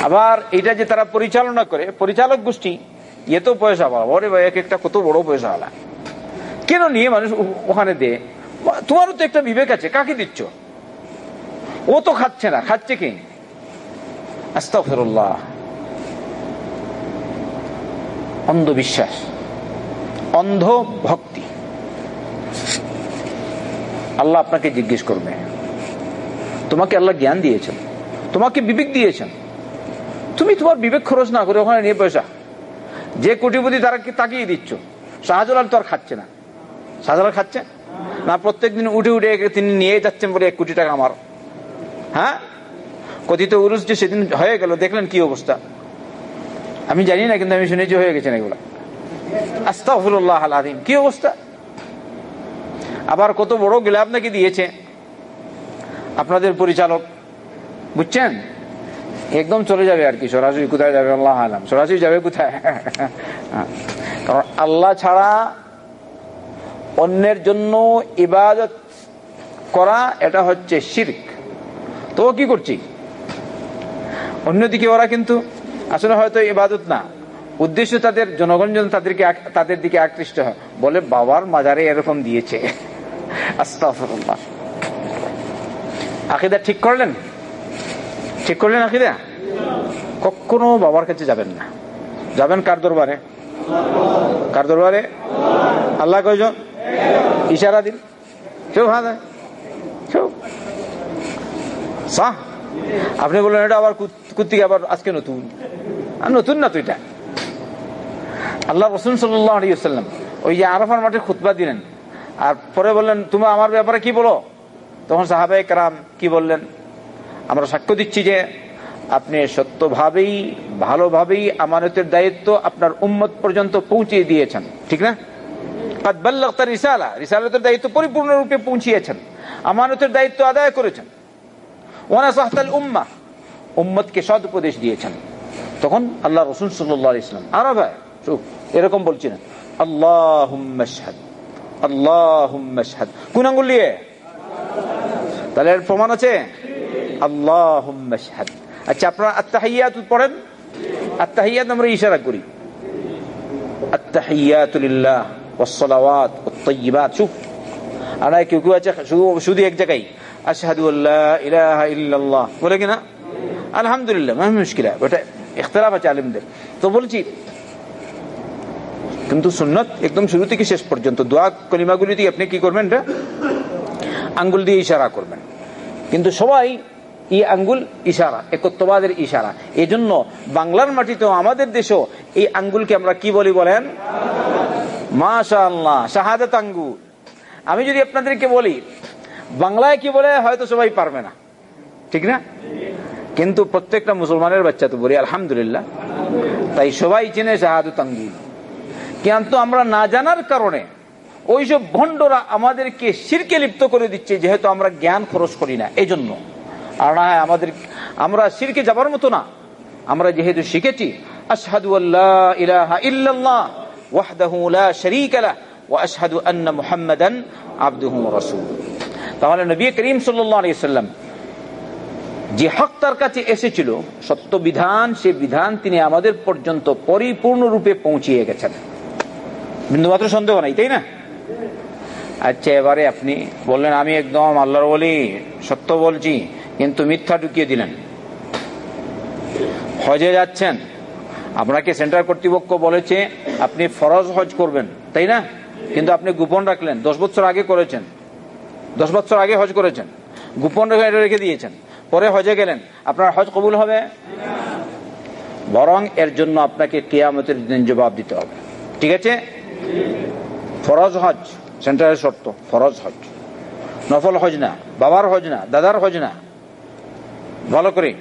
আবার এটা যে তারা পরিচালনা করে, পরিচালক গোষ্ঠী এত পয়সা পাওয়া ওরে ভাই, এক একটা কত বড় পয়সা আলা। কেন নিয়ে মানুষ ওখানে দে? তোমারও তো একটা বিবেক আছে, কাকে দিচ্ছ? ও তো খাচ্ছে না, খাচ্ছে কি? আস্তাফরুল্লাহ অন্ধবিশ্বাস অন্ধ ভক্তি আল্লাহ আপনাকে জিজ্ঞেস করবে। তোমাকে আল্লাহ জ্ঞান দিয়েছেন। তোমাকে বিবেক দিয়েছেন। তুমি তোমার বিবেক খরচ না করে ওখানে নিয়ে পয়সা যে কোটিপতি তারা তাকিয়ে দিচ্ছ? শাহজালাল তো আর খাচ্ছে না। শাহজালাল খাচ্ছে? না, প্রত্যেক দিন উঠে উঠে তিনি নিয়ে যাচ্ছেন বলে এক কোটি টাকা আমার। হ্যাঁ? কথিত উরুস যে সেদিন হয়ে গেল, দেখলেন কি অবস্থা? আমি জানি না, কিন্তু আমি শুনেছি হয়ে গেছেন এগুলা। আস্তাফুল্লাহ আলাদিম কি অবস্থা? আবার কত বড় গেলে আপনাকে দিয়েছে? আপনাদের পরিচালক, বুঝছেন? একদম চলে যাবে আর কি, সরাসরি কোথায় যাবে আল্লাহ আলাম, সরাসরি যাবে কোথায়? কারণ আল্লাহ ছাড়া অন্যের জন্য ইবাদত করা এটা হচ্ছে শির্ক। তো কি করছি? অন্যদিকে ওরা কিন্তু আসলে হয়তো ইবাদত না, উদ্দেশ্য তাদের, জনগণ যেন তাদেরকে তাদের দিকে আকৃষ্ট হয়। বলে বাবার মাজারে এরকম দিয়েছে। আস্তাফরুল্লাহ আকিদা ঠিক করলেন? ঠিক করলেন আকিদা কখনো বাবার কাছে যাবেন না। যাবেন কার দরবারে? কার দরবারে? আল্লাহ কয়জন? ইশারা দিন। কেউ হ্যাঁ সাহ। আপনি বললেন, এটা আবার কুত্তিকে আবার আজকে নতুন। নতুন না তো এটা। আল্লাহ রসুন সাল্লাম ওই যে আরফার মাঠে খুতবা দিলেন। আর পরে বললেন তুমি আমার ব্যাপারে কি বলো? তখন সাহাবাই কারাম কি বললেন? আমরা সাক্ষ্য দিচ্ছি যে আপনি সত্যভাবেই, ভালোভাবেই আমানতের দায়িত্ব আপনার উম্মত পর্যন্ত পৌঁছে দিয়েছেন। ঠিক না? দায়িত্ব আমানতের দায়িত্ব আদায় করেছেন। উপদেশ দিয়েছেন। তখন আল্লাহ রসুল ইসলাম ভাই এরকম আল্লাহ তাহলে এর প্রমাণ আছে? আল্লাহ আচ্ছা আপনারা আত্মাহিয়াত পড়েন? আত্মাহিয়াত আমরা ইশারা করি। আল্লাহ ইল্লাল্লাহ। বলে কিনা আলহামদুলিল্লাহ মুশকিল তো বলছি, কিন্তু সুন্নত একদম শুরু থেকে শেষ পর্যন্ত, দোয়া কলিমাগুলিতে আপনি কি করবেন এটা? আঙ্গুল দিয়ে ইশারা করবেন। কিন্তু সবাই এই আঙ্গুল ইশারা, একত্ববাদের ইশারা। এই জন্য বাংলার মাটিতেও আমাদের দেশেও এই আঙ্গুলকে আমরা কি বলি বলেন? মাশা আল্লাহ শাহাদাত আঙ্গুল। আমি যদি আপনাদেরকে বলি, বাংলায় কি বলে হয়তো সবাই পারবে না। ঠিক না? কিন্তু প্রত্যেকটা মুসলমানের বাচ্চা তো বলি, আলহামদুলিল্লাহ। তাই সবাই চেনে শাহাদত আঙ্গুল। কিন্তু আমরা না জানার কারণে ওইসব ভণ্ডরা আমাদেরকে শিরকে লিপ্ত করে দিচ্ছে, যেহেতু আমরা জ্ঞান খরচ করি না। এই জন্য আর না হয় আমাদের, আমরা শিরকে যাবার মতো না। আমরা যেহেতু শিখেছি, আশহাদু আল্লাহ ইলাহা তাহলে করিম যে কাছে এসেছিল, সত্য বিধান বিধান তিনি আমাদের পর্যন্ত পরিপূর্ণ রূপে পৌঁছিয়ে গেছেন। বিন্দুমাত্র সন্দেহ নাই, তাই না? আচ্ছা এবারে আপনি বললেন, আমি একদম আল্লাহর বলি সত্য বলছি। কিন্তু মিথ্যা ঢুকিয়ে দিলেন। হজে যাচ্ছেন। আপনাকে সেন্ট্রাল কর্তৃপক্ষ বলেছে, আপনি ফরজ হজ করবেন, তাই না? কিন্তু আপনি গোপন রাখলেন, দশ বছর আগে করেছেন। দশ বছর আগে হজ করেছেন। গোপন রেখে দিয়েছেন। পরে হজে গেলেন। আপনার হজ কবুল হবে? বরং এর জন্য আপনাকে কেয়ামতের দিন জবাব দিতে হবে। ঠিক আছে? ফরজ হজ সেন্টারের শর্ত, ফরজ হজ। নফল হজ না, বাবার হজ না, দাদার হজ না। ভালো করে।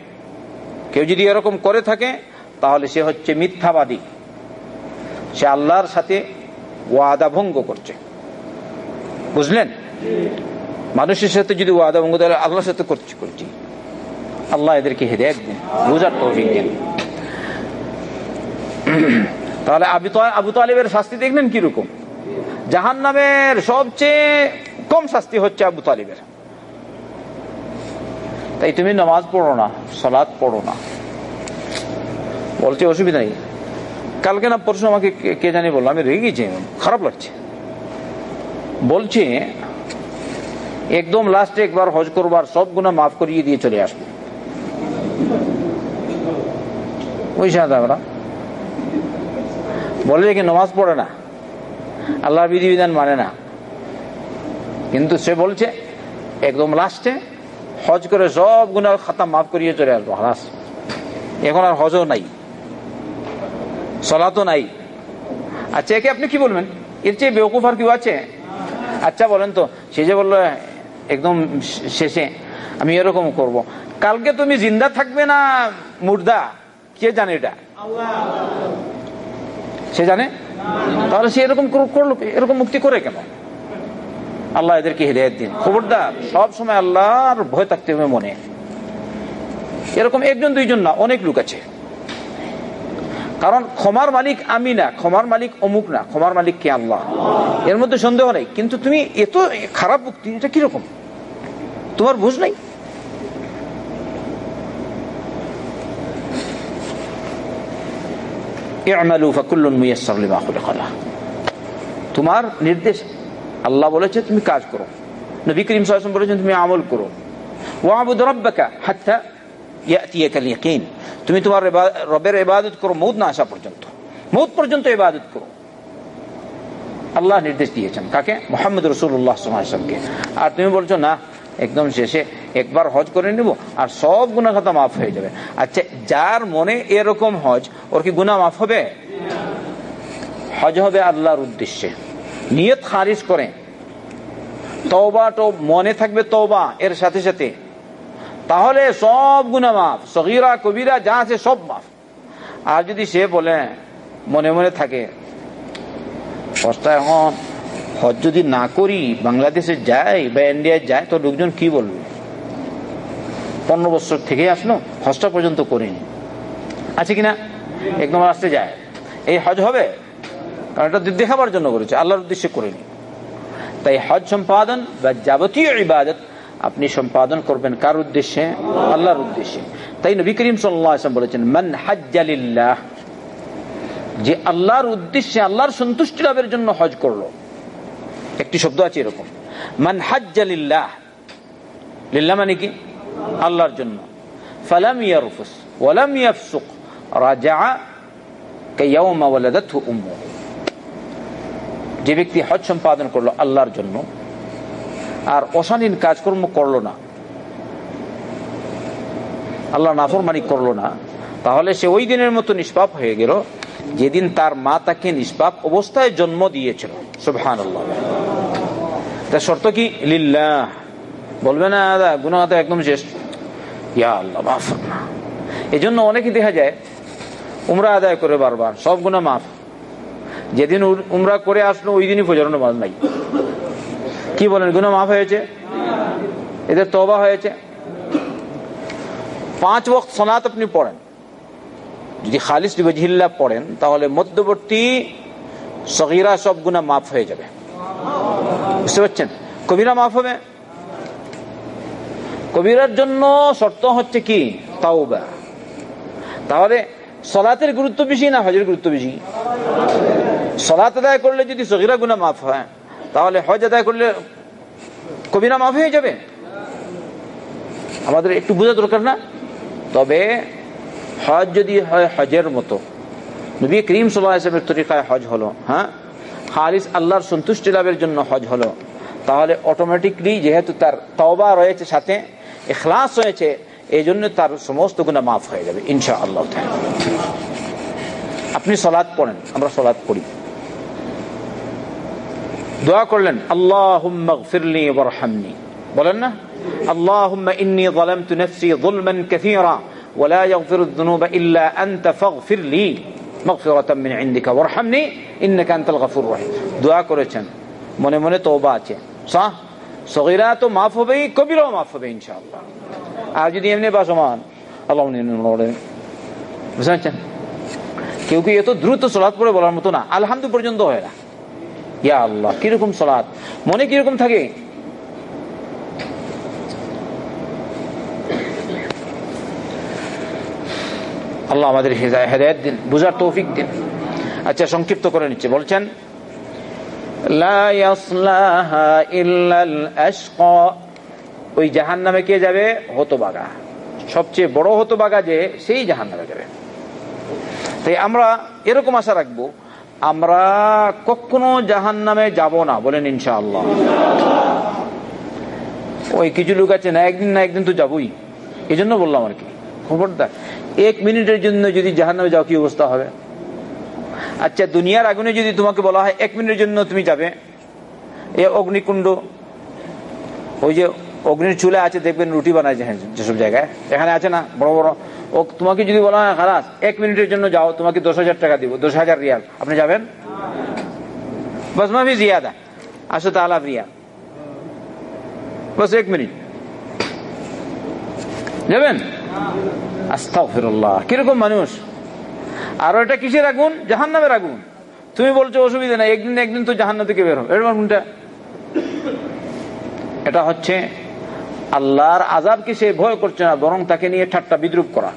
কেউ যদি এরকম করে থাকে, তাহলে সে হচ্ছে মিথ্যাবাদী। সে আল্লাহর সাথে ওয়াদা ভঙ্গ করছে। বুঝলেন? মানুষের সাথে যদি ওয়াদা ভঙ্গ, তাহলে আল্লাহর সাথে করছি করছি। আল্লাহ এদেরকে হেদে একদিন বুঝার তৌফিক দেন। তাহলে আবু আবু তালিবের শাস্তি দেখলেন কীরকম? জাহান নামের সবচেয়ে কম শাস্তি হচ্ছে আবু তালিবের। তাই তুমি নামাজ পড়ো না সলাদ পড়ো না। বলছে অসুবিধা নেই। কালকে না পরশু আমাকে কে জানি বলল, আমি রেগে গেছি, খারাপ লাগছে। বলছে, একদম লাস্টে একবার হজ করবার সব গুণা মাফ করিয়ে দিয়ে চলে আসব। ওই আমরা বলে যে নমাজ পড়ে না। আল্লাহর বিধিবিধান মানে না। কিন্তু সে বলছে, একদম লাস্টে হজ করে সব গুণার খাতা মাফ করিয়ে চলে আসব হালাস এখন আর হজও নাই সলাতো নাই। আচ্ছা একে আপনি কি বলবেন? এর চেয়ে বেওকুফ আর কেউ আছে? আচ্ছা বলেন তো, সে যে বলল, একদম শেষে, আমি এরকম করব। কালকে তুমি জিন্দা থাকবে না মুর্দা? কে জানে এটা? সে জানে? তাহলে সে এরকম করল, এরকম মুক্তি করে কেন? আল্লাহ এদেরকে হৃদয়ের দিন। খবরদার, সব সময় আল্লাহর ভয় থাকতে হবে মনে। এরকম একজন, দুইজন না, অনেক লোক আছে। কারণ ক্ষমার মালিক আমি না, ক্ষমার মালিক অমুক না, ক্ষমার মালিক কে আল্লাহ? এর মধ্যে সন্দেহ নেই, কিন্তু তুমি এত খারাপ মুক্তি এটা কীরকম তোমার বুঝ নাই? তোমার নির্দেশ আল্লাহ বলেছে, তুমি কাজ করো। নবী করিম বলেছেন, তুমি আমল করো। তুমি তোমার রবের ইবাদত করো মৌত না আসা পর্যন্ত। মৌত পর্যন্ত ইবাদত করো। আল্লাহ নির্দেশ দিয়েছেন কাকে? মোহাম্মদ রসুল্লাহ সাল্লামকে আর তুমি বলছো, না, একদম শেষে একবার হজ করে নিব আর সব গুণা খাতা মাফ হয়ে যাবে। আচ্ছা যার মনে এরকম হজ, ওর কি গুণা মাফ হবে? হজ হবে আল্লাহর উদ্দেশ্যে। নিয়ত খারিজ করে তওবা তো মনে থাকবে তওবা, এর সাথে সাথে। তাহলে সব গুণা মাফ, সগিরা, কবিরা, যা আছে সব মাফ। আর যদি সে বলে, মনে মনে থাকে এখন হজ যদি না করি, বাংলাদেশে যাই বা ইন্ডিয়ায় যায় তো লোকজন কি বলবে? পনেরো বছর থেকে আসলো, হজটা পর্যন্ত করিনি। আছে কিনা? একদম আসতে যায়। এই হজ হবে? কারণ এটা দেখাবার জন্য করেছে, আল্লাহর উদ্দেশ্যে করেনি তাই হজ সম্পাদন বা যাবতীয় ইবাদত আপনি সম্পাদন করবেন কার উদ্দেশ্যে? আল্লাহর উদ্দেশ্যে। তাই নবী করিম সাল্লাম বলেছেন, মান হাজ্জালিল্লাহ যে আল্লাহর উদ্দেশ্যে, আল্লাহর সন্তুষ্টি লাভের জন্য হজ করল। একটি শব্দ আছে এরকম। মান হাজ্জালিল্লাহ লিল্লাহ মানে কি? আল্লাহর জন্য। ফালাম ইয়ারফুস ওয়ালাম ইয়াফসুক রাজা কায়াউমা ওয়ালাদাতহু উম্মু যে ব্যক্তি হজ সম্পাদন করল আল্লাহর জন্য, আর অশালীন কাজকর্ম করল না আল্লাহ নাফরমানি করল না, তাহলে সে ওই দিনের মতো নিষ্পাপ হয়ে গেল যেদিন তার মা তাকে নিষ্পাপ অবস্থায় জন্ম দিয়েছিল। সুবহান শর্ত কি? লিল্লাহ। বলবে না দাদা গুণা একদম শেষ। ইয়া আল্লাহ, মাফ। এই জন্য অনেকে দেখা যায়, উমরা আদায় করে বারবার, সব গুণা মাফ। যেদিন উমরা করে আসলো, ওই দিনই ফজর নামাজ নাই। কি বলেন গুণা মাফ হয়েছে? এদের তবা হয়েছে? পাঁচ বক্ত সনাত আপনি পড়েন। যদি খালিস বজিল্লা পড়েন, তাহলে মধ্যবর্তী সগিরা সব গুণা মাফ হয়ে যাবে। বুঝতে পারছেন? কবিরা মাফ হবে। কবিরার জন্য শর্ত হচ্ছে কি? তাওবা। তাহলে সলাতের গুরুত্ব বেশি না হজের গুরুত্ব বেশি? সলাত আদায় করলে যদি সগিরা গুনা মাফ হয়, তাহলে হজ আদায় করলে কবিরা মাফ হয়ে যাবে। আমাদের একটু বোঝা দরকার না? তবে হজ যদি হয় হজের মতো, নবী করিম সাল্লামের তরিকায় হজ হলো হ্যাঁ? খালিস আল্লাহর সন্তুষ্টি লাভের জন্য হজ হলো, তাহলে অটোমেটিকলি যেহেতু তার তওবা রয়েছে সাথে এখলাস রয়েছে এই জন্য তার সমস্ত গুণা মাফ হয়ে যাবে ইনশা আল্লাহ আপনি সলাদ পড়েন, আমরা সলাদ পড়ি। দোয়া করলেন আল্লাহ ফিরলি ওরহামনি বলেন না اللهم إني ظلمت نفسي ظلما كثيرا ولا يغفر الذنوب إلا أنت فاغفر لي مغفرة من عندك وارحمني إنك أنت الغفور الرحيم دعاء করেছেন মনে মনে তওবা আছে صح সগীরা তো মাফ হবেই কবিরাও মাফ হবে ইনশাআল্লাহ আর যদি এমনি বা সমান আল্লাহ বুঝতে পারছেন কেউ কি এত দ্রুত সলাৎ পড়ে বলার মতো না আলহামদু পর্যন্ত হয় না ইয়া আল্লাহ, কীরকম সলাৎ মনে কীরকম থাকে? আল্লাহ আমাদের হেদায়ত দিন, বুঝার তৌফিক দিন। আচ্ছা সংক্ষিপ্ত করে নিচ্ছে। বলছেন ওই জাহান নামে কে যাবে? হতবাগা। সবচেয়ে বড় হতবাগা যে সেই জাহান নামে যাবে। তাই আমরা এরকম আশা রাখব আমরা কখনো জাহান নামে যাব না, বলেন ইনশাআল্লাহ। ওই কিছু লোক আছে, না, একদিন না একদিন তো যাবই। এই জন্য বললাম আর কি। খবরদার। এক মিনিটের জন্য যদি জাহান নামে যাও, কি অবস্থা হবে? আচ্ছা দুনিয়ার আগুনে যদি তোমাকে বলা হয়, এক মিনিটের জন্য তুমি যাবে? এ অগ্নিকুণ্ড, ওই যে অগ্নির চুলে আছে, দেখবেন রুটি বানায় যেসব জায়গায়। এখানে আছে না? বড় বড় ও তোমাকে যদি বলা হয়, খালাস, এক মিনিটের জন্য যাও, তোমাকে দশ হাজার টাকা দিব, দশ হাজার রিয়াল। আপনি যাবেন? বস মাফি জিয়াদা, আসো তাহলে রিয়াল। বস এক মিনিট। যাবেন? কীরকম মানুষ? আর এটা কিসের আগুন? জাহান নামের আগুন। তুমি বলছো অসুবিধা নাই, একদিন একদিন তো জাহান্ন থেকে বের হবে। কোনটা? এটা হচ্ছে আল্লাহর আজাবকে সে ভয় করছে না, বরং তাকে নিয়ে ঠাট্টা বিদ্রুপ করা।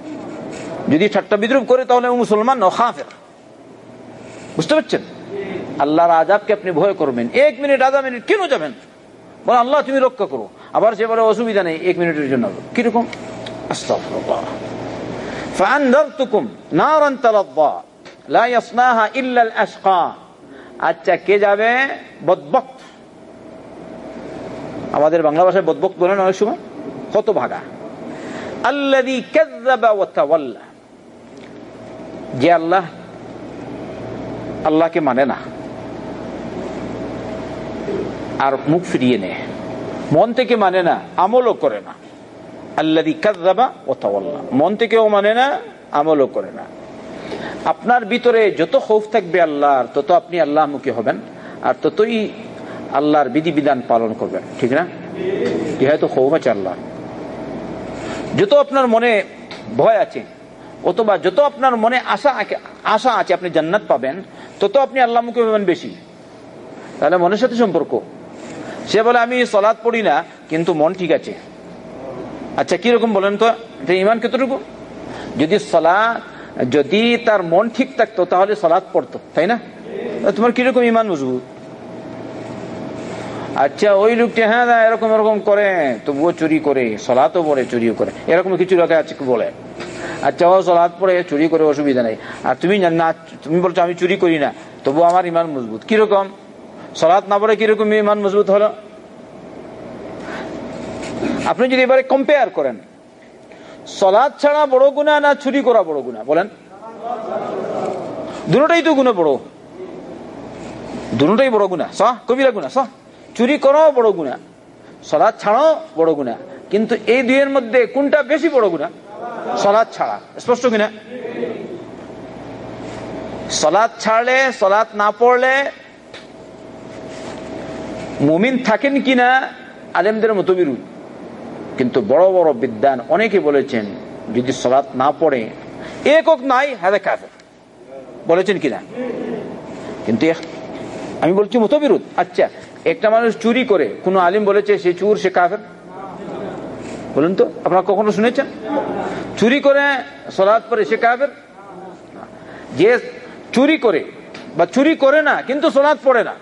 যদি ঠাট্টা বিদ্রুপ করে, তাহলে মুসলমান নখাফের বুঝতে পারছেন? আল্লাহর আজাবকে আপনি ভয় করবেন। এক মিনিট, আধা মিনিট, কেন যাবেন? বলে, আল্লাহ, তুমি রক্ষা করো। আবার সে বলে, অসুবিধা নেই, এক মিনিটের জন্য। কীরকম? আচ্ছা কে যাবে? বদবক আমাদের বাংলা ভাষায় বদবক্ত বলেন অনেক সময়? কত ভাগা আল্লাযী কাযযাবা যে আল্লাহ আল্লাহকে মানে না, আর মুখ ফিরিয়ে নেয়। মন থেকে মানে না, আমলও করে না। আল্লাদি কাজাবা ও মন থেকেও মানে না, আমলও করে না। আপনার ভিতরে যত খৌফ থাকবে আল্লাহর, তত আপনি আল্লাহ মুখী হবেন। আর ততই আল্লাহর বিধিবিধান পালন করবেন, ঠিক না? যেহেতু খৌফ আছে আল্লাহ যত আপনার মনে ভয় আছে, অথবা যত আপনার মনে আশা আশা আছে আপনি জান্নাত পাবেন, তত আপনি আল্লাহ মুখী হবেন বেশি। তাহলে মনের সাথে সম্পর্ক। সে বলে, আমি সলাদ পড়ি না, কিন্তু মন ঠিক আছে। আচ্ছা কীরকম বলেন তো? ইমান কতটুকু? যদি সলা যদি তার মন ঠিক থাকতো, তাহলে সলাৎ পড়তো, তাই না? তোমার কীরকম ইমান মজবুত? আচ্ছা ওই লোকটি হ্যাঁ দা এরকম এরকম করে, তবুও চুরি করে, সলাতও পড়ে চুরিও করে, এরকম কিছু লোক আছে বলে? আচ্ছা ও সলাৎ পড়ে, চুরি করে, অসুবিধা নেই। আর তুমি না তুমি বলছো আমি চুরি করি না তবু আমার ইমান মজবুত। কীরকম? সলাৎ না পড়ে কীরকম ইমান মজবুত হলো? আপনি যদি এবারে কম্পেয়ার করেন সলাদ ছাড়া বড় গুণা না চুরি করা বড় গুণা? বলেন। দুটাই তো গুণা বড়। দুটাই বড় গুণা। সহ কবিরা গুণা সহ চুরি করাও বড় গুণা সলাদ ছাড়াও বড় গুণা। কিন্তু এই দুইয়ের মধ্যে কোনটা বেশি বড় গুণা? সলাদ ছাড়া। স্পষ্ট কিনা? সলাদ ছাড়লে সলাদ না পড়লে মুমিন থাকেন কিনা? আলেমদের মতো বিরুদ্ধ কিন্তু বড় বড় বিদ্যান অনেকে বলেছেন, যদি সলাৎ না পড়ে একক নাই হ্যাঁ কাফের। বলেছেন কিনা? কিন্তু আমি বলছি মতো মতবিরোধ। আচ্ছা একটা মানুষ চুরি করে, কোন আলিম বলেছে সে চুর, সে কাফের? বলুন তো, আপনারা কখনো শুনেছেন? চুরি করে সলাৎ পরে সে কাফের? যে চুরি করে, বা চুরি করে না, কিন্তু সলাৎ পড়ে না।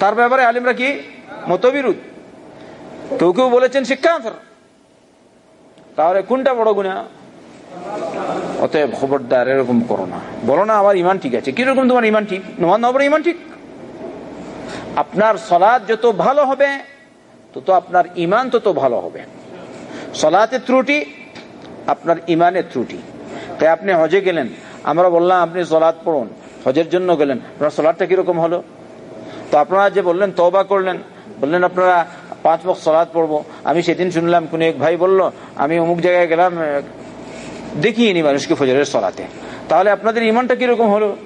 তার ব্যাপারে আলিমরা কি মতবিরোধ? কেউ কেউ বলেছেন শিক্ষা তাহলে কোনটা বড় গুণা? অতএব খবরদার এরকম করো না। বলো না, আমার ইমান ঠিক আছে। কীরকম তোমার ইমান ঠিক? নমান নবর ইমান ঠিক? আপনার সলাদ যত ভালো হবে, তত আপনার ইমান তত ভালো হবে। সলাতে ত্রুটি, আপনার ইমানের ত্রুটি। তাই আপনি হজে গেলেন, আমরা বললাম, আপনি সলাদ পড়ুন, হজের জন্য গেলেন, আপনার সলাদটা কীরকম হলো? তো আপনারা যে বললেন তবা করলেন, বললেন, আপনারা পাঁচ বক্স সলাদ পড়ব। আমি সেদিন শুনলাম, কোন এক ভাই বলল, আমি অমুক জায়গায় গেলাম, দেখিয়ে নি মানুষকে ফজরের সলাতে। তাহলে আপনাদের ইমানটা কীরকম হলো?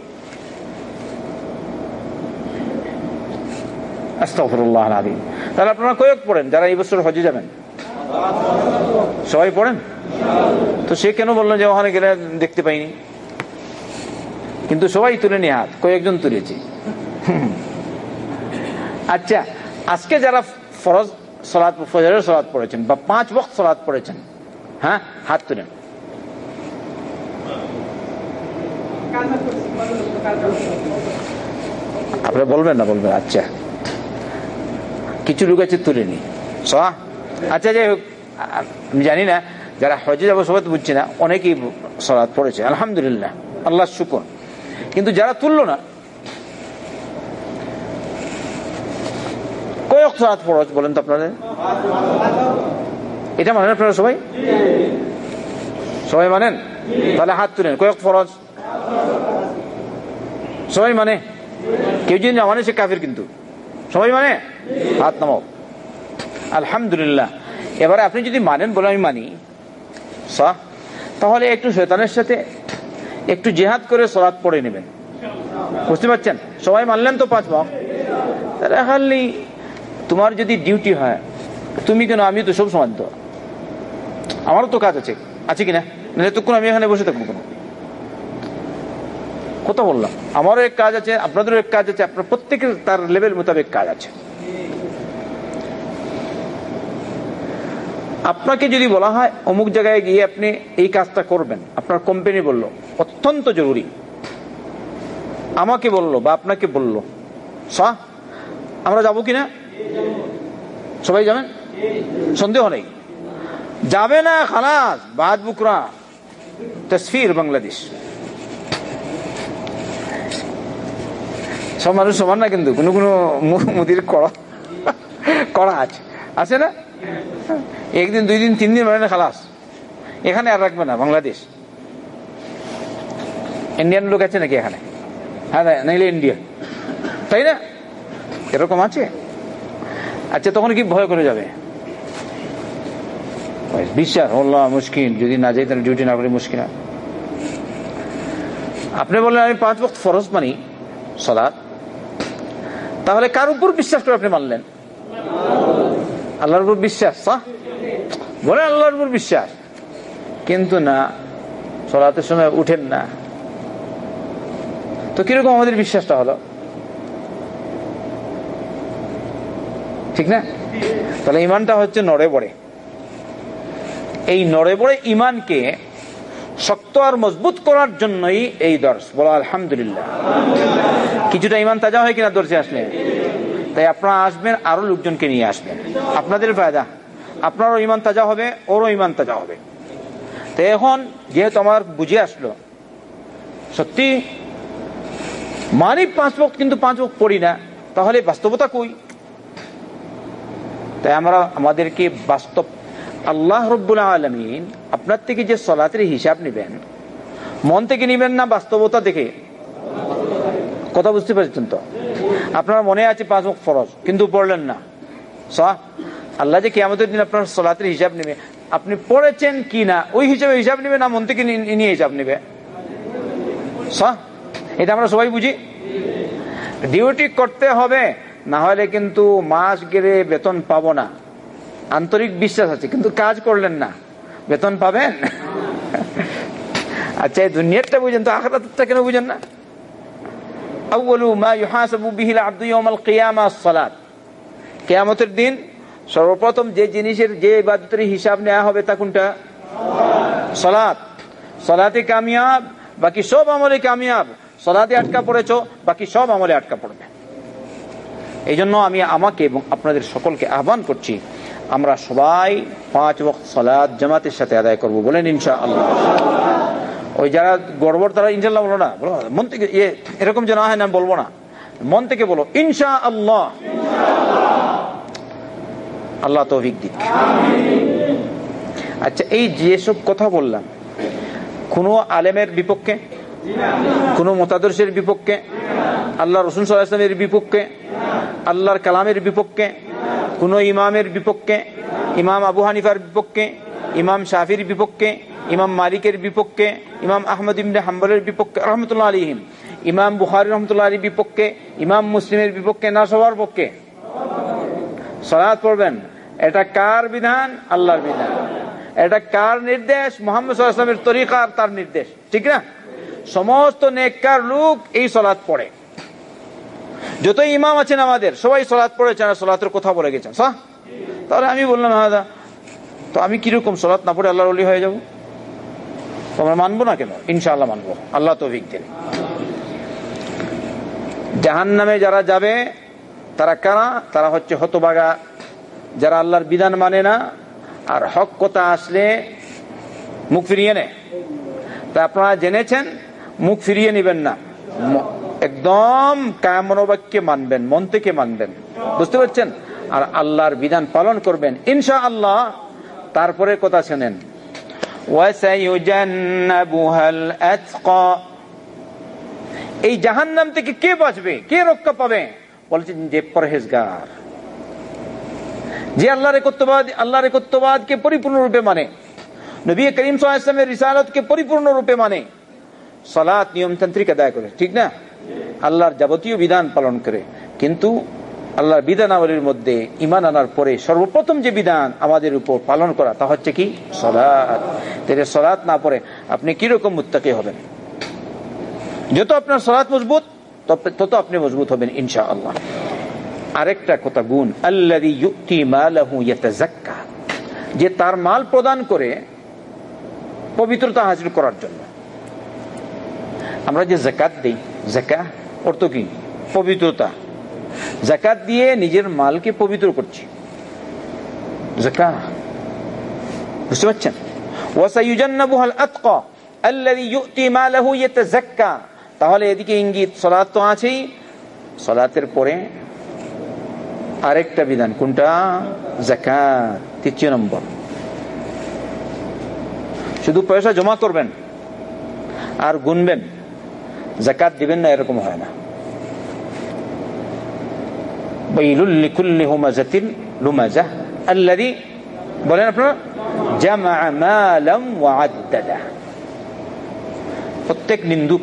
তাহলে আপনারা কয়েক পড়েন, যারা এই বছর হজে যাবেন। সবাই পড়েন? তো সে কেন বলল যে ওখানে গেলে দেখতে পাইনি? কিন্তু সবাই তুলে নি হাত, কয়েকজন তুলেছে। আচ্ছা আজকে যারা ফরজ সলাদ ফজরের সলাদ পড়েছেন বা পাঁচ বক্ত সলাদ পড়েছেন হ্যাঁ হাত তুলেন। আপনি বলবেন না, বলবেন আচ্ছা। কিছু লোক আছে তুলে নি আচ্ছা যাই হোক আমি জানি না যারা হজে যাব সবাই তো বুঝছি না অনেকেই সলাদ পড়েছে আলহামদুলিল্লাহ আল্লাহ শুকন কিন্তু যারা তুললো না কয়েক সালাত ফরজ বলেন তো আপনাদের? এটা মানেন আপনারা সবাই? সবাই মানেন? তাহলে হাত তুলেন কয়েক ফরজ? সবাই মানে? কেউ যদি না মানে সে কাফির কিন্তু। সবাই মানে? হাত নামাও। আলহামদুলিল্লাহ। এবারে আপনি যদি মানেন বলে আমি মানি, সাহ, তাহলে একটু শৈতানের সাথে একটু জেহাদ করে সলাৎ পড়ে নেবেন। বুঝতে পারছেন? সবাই মানলেন তো পাঁচ মাস তাহলে তোমার যদি ডিউটি হয়, তুমি কেন আমি তো সব সমান তো আমারও তো কাজ আছে। আছে কিনা মানে তখন আমি এখানে বসে থাকব কেন? কথা বললাম। আমারও এক কাজ আছে, আপনাদেরও এক কাজ আছে, আপনার প্রত্যেকের তার লেভেল মোতাবেক কাজ আছে। আপনাকে যদি বলা হয়, অমুক জায়গায় গিয়ে আপনি এই কাজটা করবেন। আপনার কোম্পানি বলল, অত্যন্ত জরুরি। আমাকে বলল বা আপনাকে বলল সাহ আমরা যাব কিনা? সবাই যাবেন সন্দেহ নেই। যাবে না খালাস, বাদ বুকরা। তসফির বাংলাদেশ। সব মানুষ সমান না কিন্তু, কোনো কোনো মুদির কড়া কড়া আছে। আছে না? একদিন, দুই দিন, তিন দিন মানে খালাস। এখানে আর রাখবে না, বাংলাদেশ। ইন্ডিয়ান লোক আছে নাকি এখানে? হ্যাঁ নাইলে ইন্ডিয়া তাই না? এরকম আছে? আচ্ছা তখন কি ভয় করে যাবে? বিশ্বাস হল্লা মুশকিল। যদি না যাই তাহলে ডিউটি না করে, মুশকিল আপনি বললেন, আমি পাঁচ বক্ত ফরজ মানি সলাদ তাহলে কার উপর বিশ্বাস করে আপনি মানলেন? আল্লাহর উপর বিশ্বাস বলে আল্লাহর উপর বিশ্বাস। কিন্তু না, সলাতের সময় উঠেন না। তো কীরকম আমাদের বিশ্বাসটা হলো? ঠিক না? তাহলে ইমানটা হচ্ছে নড়ে বড়ে এই নড়ে বড়ে ইমানকে শক্ত আর মজবুত করার জন্যই এই দর্শ। বলো, আলহামদুলিল্লাহ। কিছুটা ইমান তাজা হয় কিনা দর্শে আসলে? তাই আপনারা আসবেন, আরও লোকজনকে নিয়ে আসবেন। আপনাদের ফায়দা। আপনারও ইমান তাজা হবে, ওরও ইমান তাজা হবে। তো এখন যেহেতু আমার বুঝে আসলো, সত্যি মানি পাঁচ বক্ত কিন্তু পাঁচ বক্ত পড়ি না, তাহলে বাস্তবতা কই? তাই আমরা, আমাদেরকে বাস্তব, আল্লাহ রব্বুল আলমিন আপনার থেকে যে সলাতের হিসাব নেবেন, মন থেকে নিবেন না বাস্তবতা দেখে? কথা বুঝতে পারছেন তো? আপনার মনে আছে পাঁচ মুখ ফরজ, কিন্তু পড়লেন না। সহ আল্লাহ যে কেমতের দিন আপনার সলাতের হিসাব নেবে। আপনি পড়েছেন কি না, ওই হিসাবে হিসাব নেবে না মন থেকে নিয়ে হিসাব নেবে। সহ এটা আমরা সবাই বুঝি। ডিউটি করতে হবে, না হলে কিন্তু মাস গেলে বেতন পাবো না। আন্তরিক বিশ্বাস আছে, কিন্তু কাজ করলেন না। বেতন পাবেন? আচ্ছা এই দুনিয়ারটা বুঝেন তো, আখরাতটা কেন বুঝেন না? কিয়ামতের দিন সর্বপ্রথম যে জিনিসের যে ইবাদতের হিসাব নেওয়া হবে তা কোনটা? সালাত। সালাতে কামিয়াব, বাকি সব আমলে কামিয়াব। সলাতে আটকা পড়েছ, বাকি সব আমলে আটকা পড়বে। এই জন্য আমি আমাকে এবং আপনাদের সকলকে আহ্বান করছি, আমরা সবাই পাঁচ বক্ত সলাদ জামাতের সাথে আদায় করব বলেন ইনশা আল্লাহ ওই যারা গড়বড় তারা ইনশাল্লাহ বলো না, বলো মন থেকে ইয়ে এরকম যেন হয় না বলব না। মন থেকে বলো ইনশা আল্লাহ আল্লাহ তৌফিক দিক। আচ্ছা এই যেসব কথা বললাম, কোনো আলেমের বিপক্ষে? কোন মতাদর্শের বিপক্ষে আল্লাহ রসুন সাল্লাহামের বিপক্ষে, আল্লাহর কালামের বিপক্ষে, কোন ইমামের বিপক্ষে, ইমাম আবু হানিফার বিপক্ষে, ইমাম শাফির বিপক্ষে, ইমাম মালিকের বিপক্ষে, ইমাম আহমদ ইমনে হাম্বলের বিপক্ষে, রহমতুল্লাহ আলিহিম ইমাম বুখারি রহমতুল্লাহ আলীর বিপক্ষে, ইমাম মুসলিমের বিপক্ষে না সবার পক্ষে? সলাৎ পড়বেন, এটা কার বিধান? আল্লাহর বিধান। এটা কার নির্দেশ? মোহাম্মদ সাল্লামের তরিকার তার নির্দেশ। ঠিক না? সমস্ত নেককার লোক এই সলাৎ পড়ে। যত ইমাম আছেন আমাদের, সবাই সলাৎ পড়েছেন আর সলাতের কথা বলে গেছেন। সহ? তাহলে আমি বললাম হাদা তো আমি কীরকম সলাৎ না পড়ে আল্লাহর অলি হয়ে যাব? আমরা মানবো না কেন? ইনশাআল্লাহ মানবো। আল্লাহ তৌফিক দিন। জাহান নামে যারা যাবে, তারা কারা? তারা হচ্ছে হতবাগা। যারা আল্লাহর বিধান মানে না, আর হক কথা আসলে মুখ ফিরিয়ে নেয়। তা আপনারা জেনেছেন? মুখ ফিরিয়ে নেবেন না। একদম কামনোবাক্যে মানবেন মন থেকে মানবেন। বুঝতে পারছেন? আর আল্লাহর বিধান পালন করবেন ইনশা আল্লাহ তারপরে কথা শোনেন। এই জাহান নাম থেকে কে বাঁচবে? কে রক্ষা পাবে? বলছেন যে পরহেজগার। যে আল্লাহর একত্ববাদ, আল্লাহর একত্ববাদকে পরিপূর্ণরূপে মানে। নবী করিম সাল্লামের রিসালতকে পরিপূর্ণরূপে মানে। সলাৎ নিয়মতান্ত্রিক আদায় করে, ঠিক না? আল্লাহর যাবতীয় বিধান পালন করে। কিন্তু আল্লাহর বিধানাবলীর মধ্যে ইমান আনার পরে সর্বপ্রথম যে বিধান আমাদের উপর পালন করা, তা হচ্ছে কি? সলাৎ সলাৎ না পড়ে আপনি কীরকম মুত্তাকি হবেন? যত আপনার সলাৎ মজবুত, তত আপনি মজবুত হবেন ইনশা আল্লাহ আরেকটা কথা গুণ আল্লাহ যে তার মাল প্রদান করে পবিত্রতা হাসিল করার জন্য। আমরা যে জাকাত দিই জাকা অর্থ কি? পবিত্রতা। জাকাত দিয়ে নিজের মালকে পবিত্র করছি। জাকা বুঝতে পারছেন? তাহলে এদিকে ইঙ্গিত সলাৎ তো আছেই। সলাতের পরে আরেকটা বিধান, কোনটা? জাকাত তৃতীয় নম্বর। শুধু পয়সা জমা করবেন আর গুনবেন। জাকাত দিবেন না এরকম হয় না। বলেন আপনারা প্রত্যেক নিন্দুক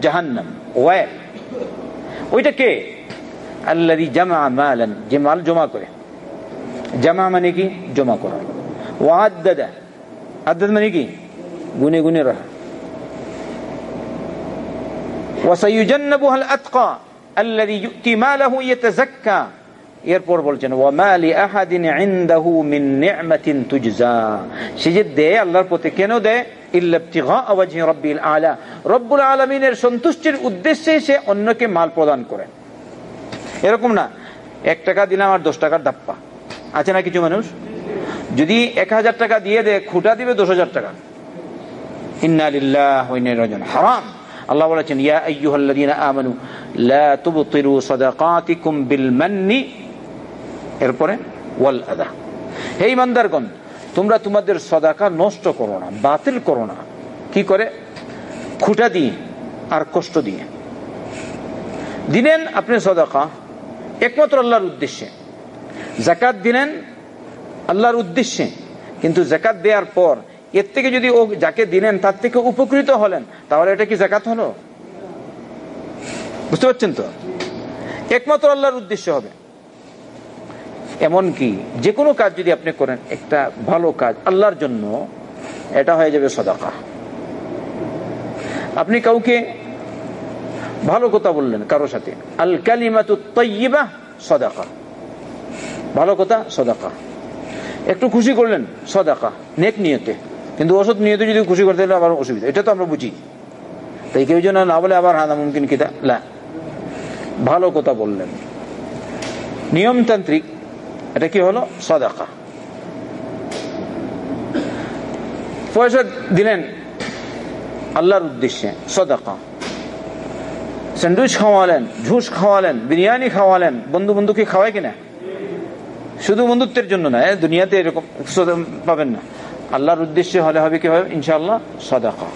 জাহান্নাম, ওয়ার। ওইটা কে? আল্লাদি জামা মালান, যে মাল জমা করে। জামা মানে কি? জমা করা। ওয়াদ্দাদা আদাদ মানে কি? গুনে গুনে রাখা। এরপর বলছেন সে যে দেয় আল্লাহর পথে কেন দেয়? আলা রব্বুল আলামিনের সন্তুষ্টির উদ্দেশ্যে সে অন্যকে মাল প্রদান করে। এরকম না, এক টাকা দিলাম আর দশ টাকার দাপ্পা। আছে না কিছু মানুষ? যদি এক হাজার টাকা দিয়ে দেয়, খুঁটা দিবে দশ হাজার টাকা। ইন্না লিল্লাহ ওয়া ইন্না ইলাইহি হারাম। আল্লাহ বলেছেন, ইয়া আইয়ুহাল্লাযীনা আমানু, লা তুবতিলু সাদাকাতিকুম বিল মান্নি। এরপরে, ওয়াল আদা। হে ইমানদারগণ, তোমরা তোমাদের সদাকা নষ্ট করো না, বাতিল করো না। কি করে? খুঁটা দিয়ে আর কষ্ট দিয়ে। দিলেন আপনি সদাকা, একমাত্র আল্লাহর উদ্দেশ্যে। জাকাত দিলেন আল্লাহর উদ্দেশ্যে, কিন্তু জাকাত দেওয়ার পর এর থেকে যদি ও যাকে দিলেন, তার থেকে উপকৃত হলেন, তাহলে এটা কি জাকাত হলো? বুঝতে পারছেন তো? একমাত্র আল্লাহর উদ্দেশ্য হবে। এমন কি যে কোনো কাজ যদি আপনি করেন, একটা ভালো কাজ আল্লাহর জন্য, এটা হয়ে যাবে সদাকা। আপনি কাউকে ভালো কথা বললেন কারোর সাথে, আল কালিমাতু তৈবা সদাকা। ভালো কথা, সদাকা। একটু খুশি করলেন, সদাকা, নেক নিয়তে। কিন্তু ওষুধ নিয়তে যদি খুশি করতে হলে আবার অসুবিধা। এটা তো আমরা বুঝি। তাই কেউ যেন না বলে আবার হানা মুমকিন কিতা? লা। ভালো কথা বললেন। নিয়মতান্ত্রিক, এটা কি হলো? সদাকা। পয়সা দিলেন আল্লাহর উদ্দেশ্যে, সদাকা। স্যান্ডউইচ খাওয়ালেন ঝুস খাওয়ালেন, বিরিয়ানি খাওয়ালেন, বন্ধু বন্ধুকে খাওয়ায় কিনা? শুধু বন্ধুত্বের জন্য না দুনিয়াতে এরকম পাবেন না। আল্লাহর উদ্দেশ্যে হলে হবে কি হবে? ইনশাল্লাহ সদাকা।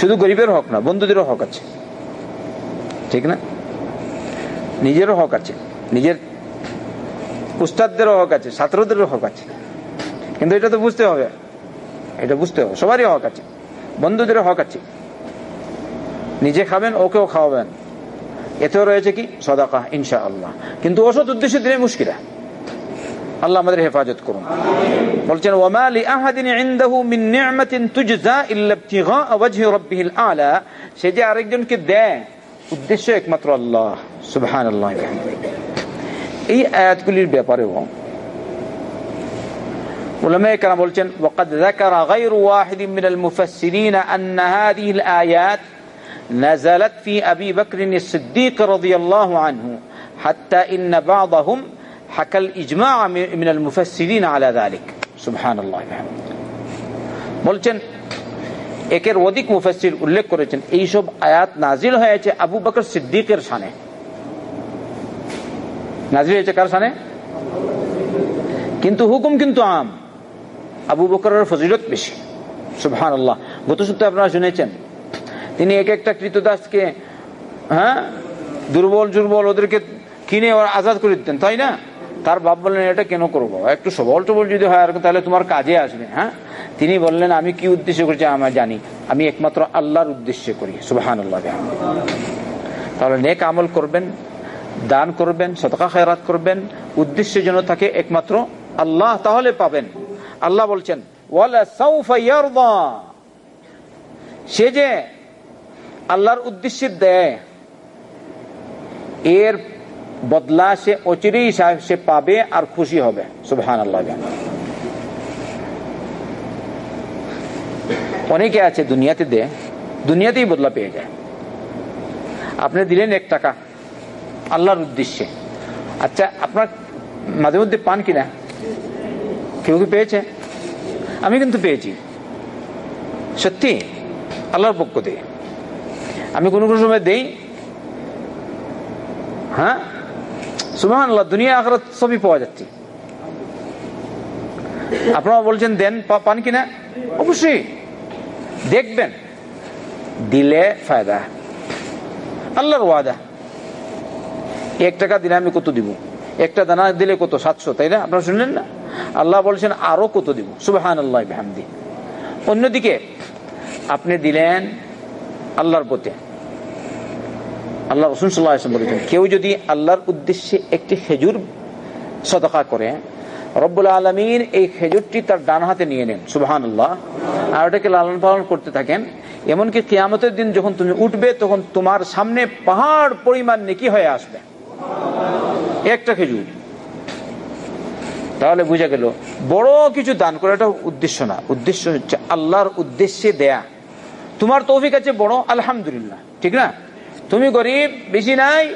শুধু গরিবের হক না, বন্ধুদেরও হক আছে। ঠিক না? নিজেরও হক আছে, নিজের উস্তাদদেরও হক আছে, ছাত্রদেরও হক আছে। কিন্তু এটা তো বুঝতে হবে। এটা বুঝতে হবে, সবারই হক আছে, বন্ধুদেরও হক আছে। নিজে খাবেন, ওকেও খাওয়াবেন। এতেও রয়েছে কি? সদাকা ইনশা আল্লাহ কিন্তু ওষুধ উদ্দেশ্যে দিলে মুশকিলা আল্লাহ আমাদের হেফাজত করুন বলছেন ওয়ামালি আহাদিন ইনদাহু মিন নি'মাতিন তুজজা ইল্লা ইবতিগা ওয়াজহি রাব্বিহিল আলা সে যে আরেকজনকে দেয় উদ্দেশ্য একমাত্র আল্লাহ সুবহানাল্লাহ এই আয়াতগুলির ব্যাপারেও علماء كلام বলছেন وقد ذكر غير واحد من المفسرين أن هذه الآيات نزلت في أبي بكر الصديق رضي الله عنه حتى إن بعضهم حكى الإجماع من المفسرين على ذلك سبحان الله বলছেন একের অধিক মুফাসির উল্লেখ করেছেন এইসব আয়াত নাজিল হয়েছে আবু বকর সিদ্দিকের সানে নাজিল হয়েছে কার সানে কিন্তু হুকুম কিন্তু আম আবু বকরের ফজিলত বেশি সুবহান আল্লাহ গত সপ্তাহে আপনারা শুনেছেন তিনি এক একটা কৃতদাসকে হ্যাঁ দুর্বল দুর্বল ওদেরকে কিনে আজাদ করে দিতেন তাই না তার বাপ বললেন, এটা কেন করব? একটু সবল টবল যদি হয় আর তাহলে তোমার কাজে আসবে। হ্যাঁ? তিনি বললেন, আমি কি উদ্দেশ্য করছি আমার জানি। আমি একমাত্র আল্লাহর উদ্দেশ্যে করি। সুবাহান আল্লাহ তাহলে নেক আমল করবেন, দান করবেন শতকা খেরাত করবেন, উদ্দেশ্য যেন থাকে একমাত্র আল্লাহ তাহলে পাবেন। আল্লাহ বলছেন সে যে আল্লাহর উদ্দেশ্যে দেয়, এর বদলা সে অচিরেই সে পাবে আর খুশি হবে। সুবহান আল্লাহ অনেকে আছে দুনিয়াতে দে, দুনিয়াতেই বদলা পেয়ে যায়। আপনি দিলেন এক টাকা, আল্লাহর উদ্দেশ্যে। আচ্ছা আপনার মাঝে মধ্যে পান কিনা? কেউ কি পেয়েছে? আমি কিন্তু পেয়েছি। সত্যি, আল্লাহর পক্ষ দিয়ে আমি কোনো কোনো সময় দেই হ্যাঁ? সুমান আল্লাহ দুনিয়া আখরাত সবই পাওয়া যাচ্ছে। আপনারা বলছেন, দেন পান কিনা অবশ্যই। দেখবেন, দিলে ফায়দা। আল্লাহর ওয়াদা। এক টাকা দিলে আমি কত দিব? একটা দানা দিলে কত? সাতশো, তাই না? আপনারা শুনলেন না? আল্লাহ বলছেন, আরও কত দিব? সুবাহান আল্লাহ অন্যদিকে, আপনি দিলেন আল্লাহর পথে। আল্লাহ রসুন সাল্লাহ বলেছেন, কেউ যদি আল্লাহর উদ্দেশ্যে একটি খেজুর সদকা করে, রব্বুল আলমীর এই খেজুরটি তার ডান হাতে নিয়ে নেন সুবাহান আল্লাহ আর ওটাকে লালন পালন করতে থাকেন, এমনকি কিয়ামতের দিন যখন তুমি উঠবে, তখন তোমার সামনে পাহাড় পরিমাণ নেকি হয়ে আসবে। একটা খেজুর। তাহলে বুঝা গেল, বড় কিছু দান করে এটা উদ্দেশ্য না। উদ্দেশ্য হচ্ছে আল্লাহর উদ্দেশ্যে দেয়া। তোমার তৌফিক আছে বড়, আলহামদুলিল্লাহ, ঠিক না? তুমি গরিব, বেশি নাই।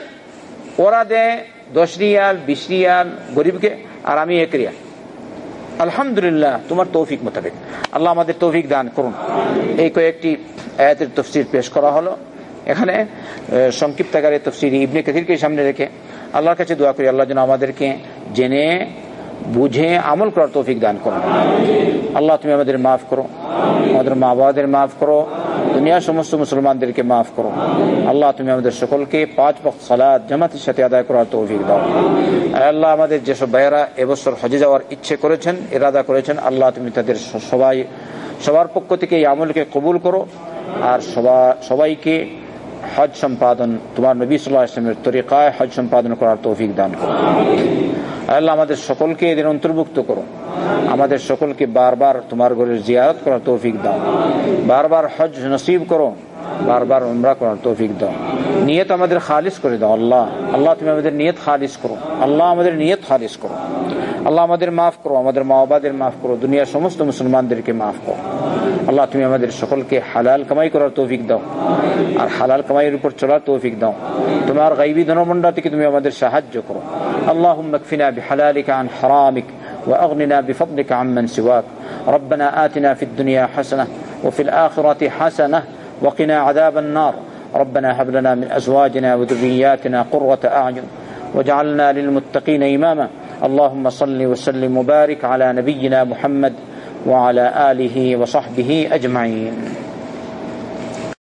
ওরা দেয় দশ রিয়াল, বিশ রিয়াল, গরিবকে, আর আমি এক রিয়াল। আলহামদুলিল্লাহ, তোমার তৌফিক মোতাবেক। আল্লাহ আমাদের তৌফিক দান করুন। এই কয়েকটি আয়াতের তফসির পেশ করা হলো। এখানে সংক্ষিপ্ত আকারে তফসির ইবনে কাথিরকে সামনে রেখে আল্লাহর কাছে দোয়া করি। আল্লাহ যেন আমাদেরকে জেনে বুঝে আমল করার তৌফিক দান করো। আল্লাহ, তুমি আমাদের মাফ করো। আমাদের মা বাবাদের মাফ করো। দুনিয়ার সমস্ত মুসলমানদেরকে মাফ করো। আল্লাহ, তুমি আমাদের সকলকে পাঁচ বক্ত সালাদ জামাতের সাথে আদায় করার তৌফিক দাও। আল্লাহ, আমাদের যেসব ভাইয়েরা এবছর হজে যাওয়ার ইচ্ছে করেছেন, ইরাদা করেছেন, আল্লাহ, তুমি তাদের সবাই, সবার পক্ষ থেকে এই আমলকে কবুল করো। আর সবাইকে হজ সম্পাদন, তোমার নবী সাল্লাহ তরিকায় হজ সম্পাদন করার তৌফিক দান করো। আল্লাহ আমাদের সকলকে এদের অন্তর্ভুক্ত করো। আমাদের সকলকে বারবার তোমার ঘরের জিয়ারত করার তৌফিক দাও। বারবার হজ নসিব করো। বারবার উমরা করার তৌফিক দাও নিয়ত আমাদের খালিস করে দাও আল্লাহ আল্লাহ তুমি আমাদের নিয়ত খালিস করো আল্লাহ আমাদের নিয়ত খালিস করো আল্লাহ আমাদের মাফ করো আমাদের মা বাবাদের মাফ করো দুনিয়ার সমস্ত মুসলমানদেরকে মাফ করো আল্লাহ তুমি আমাদের সকলকে হালাল কামাই করার তৌফিক দাও আর হালাল কামাইয়ের উপর চলার তৌফিক দাও তোমার গাইবী ধনমন্ডা থেকে তুমি আমাদের সাহায্য করো আল্লাহ مكفنا بحلالك عن حرامك وأغننا بفضلك عمن سواك ربنا آتنا في الدنيا حسنة وفي الآخرة حسنة وقنا عذاب النار. ربنا هب لنا من أزواجنا وذرياتنا قرة أعين وجعلنا للمتقين إماما. اللهم صل وسلم وبارك على نبينا محمد وعلى آله وصحبه أجمعين.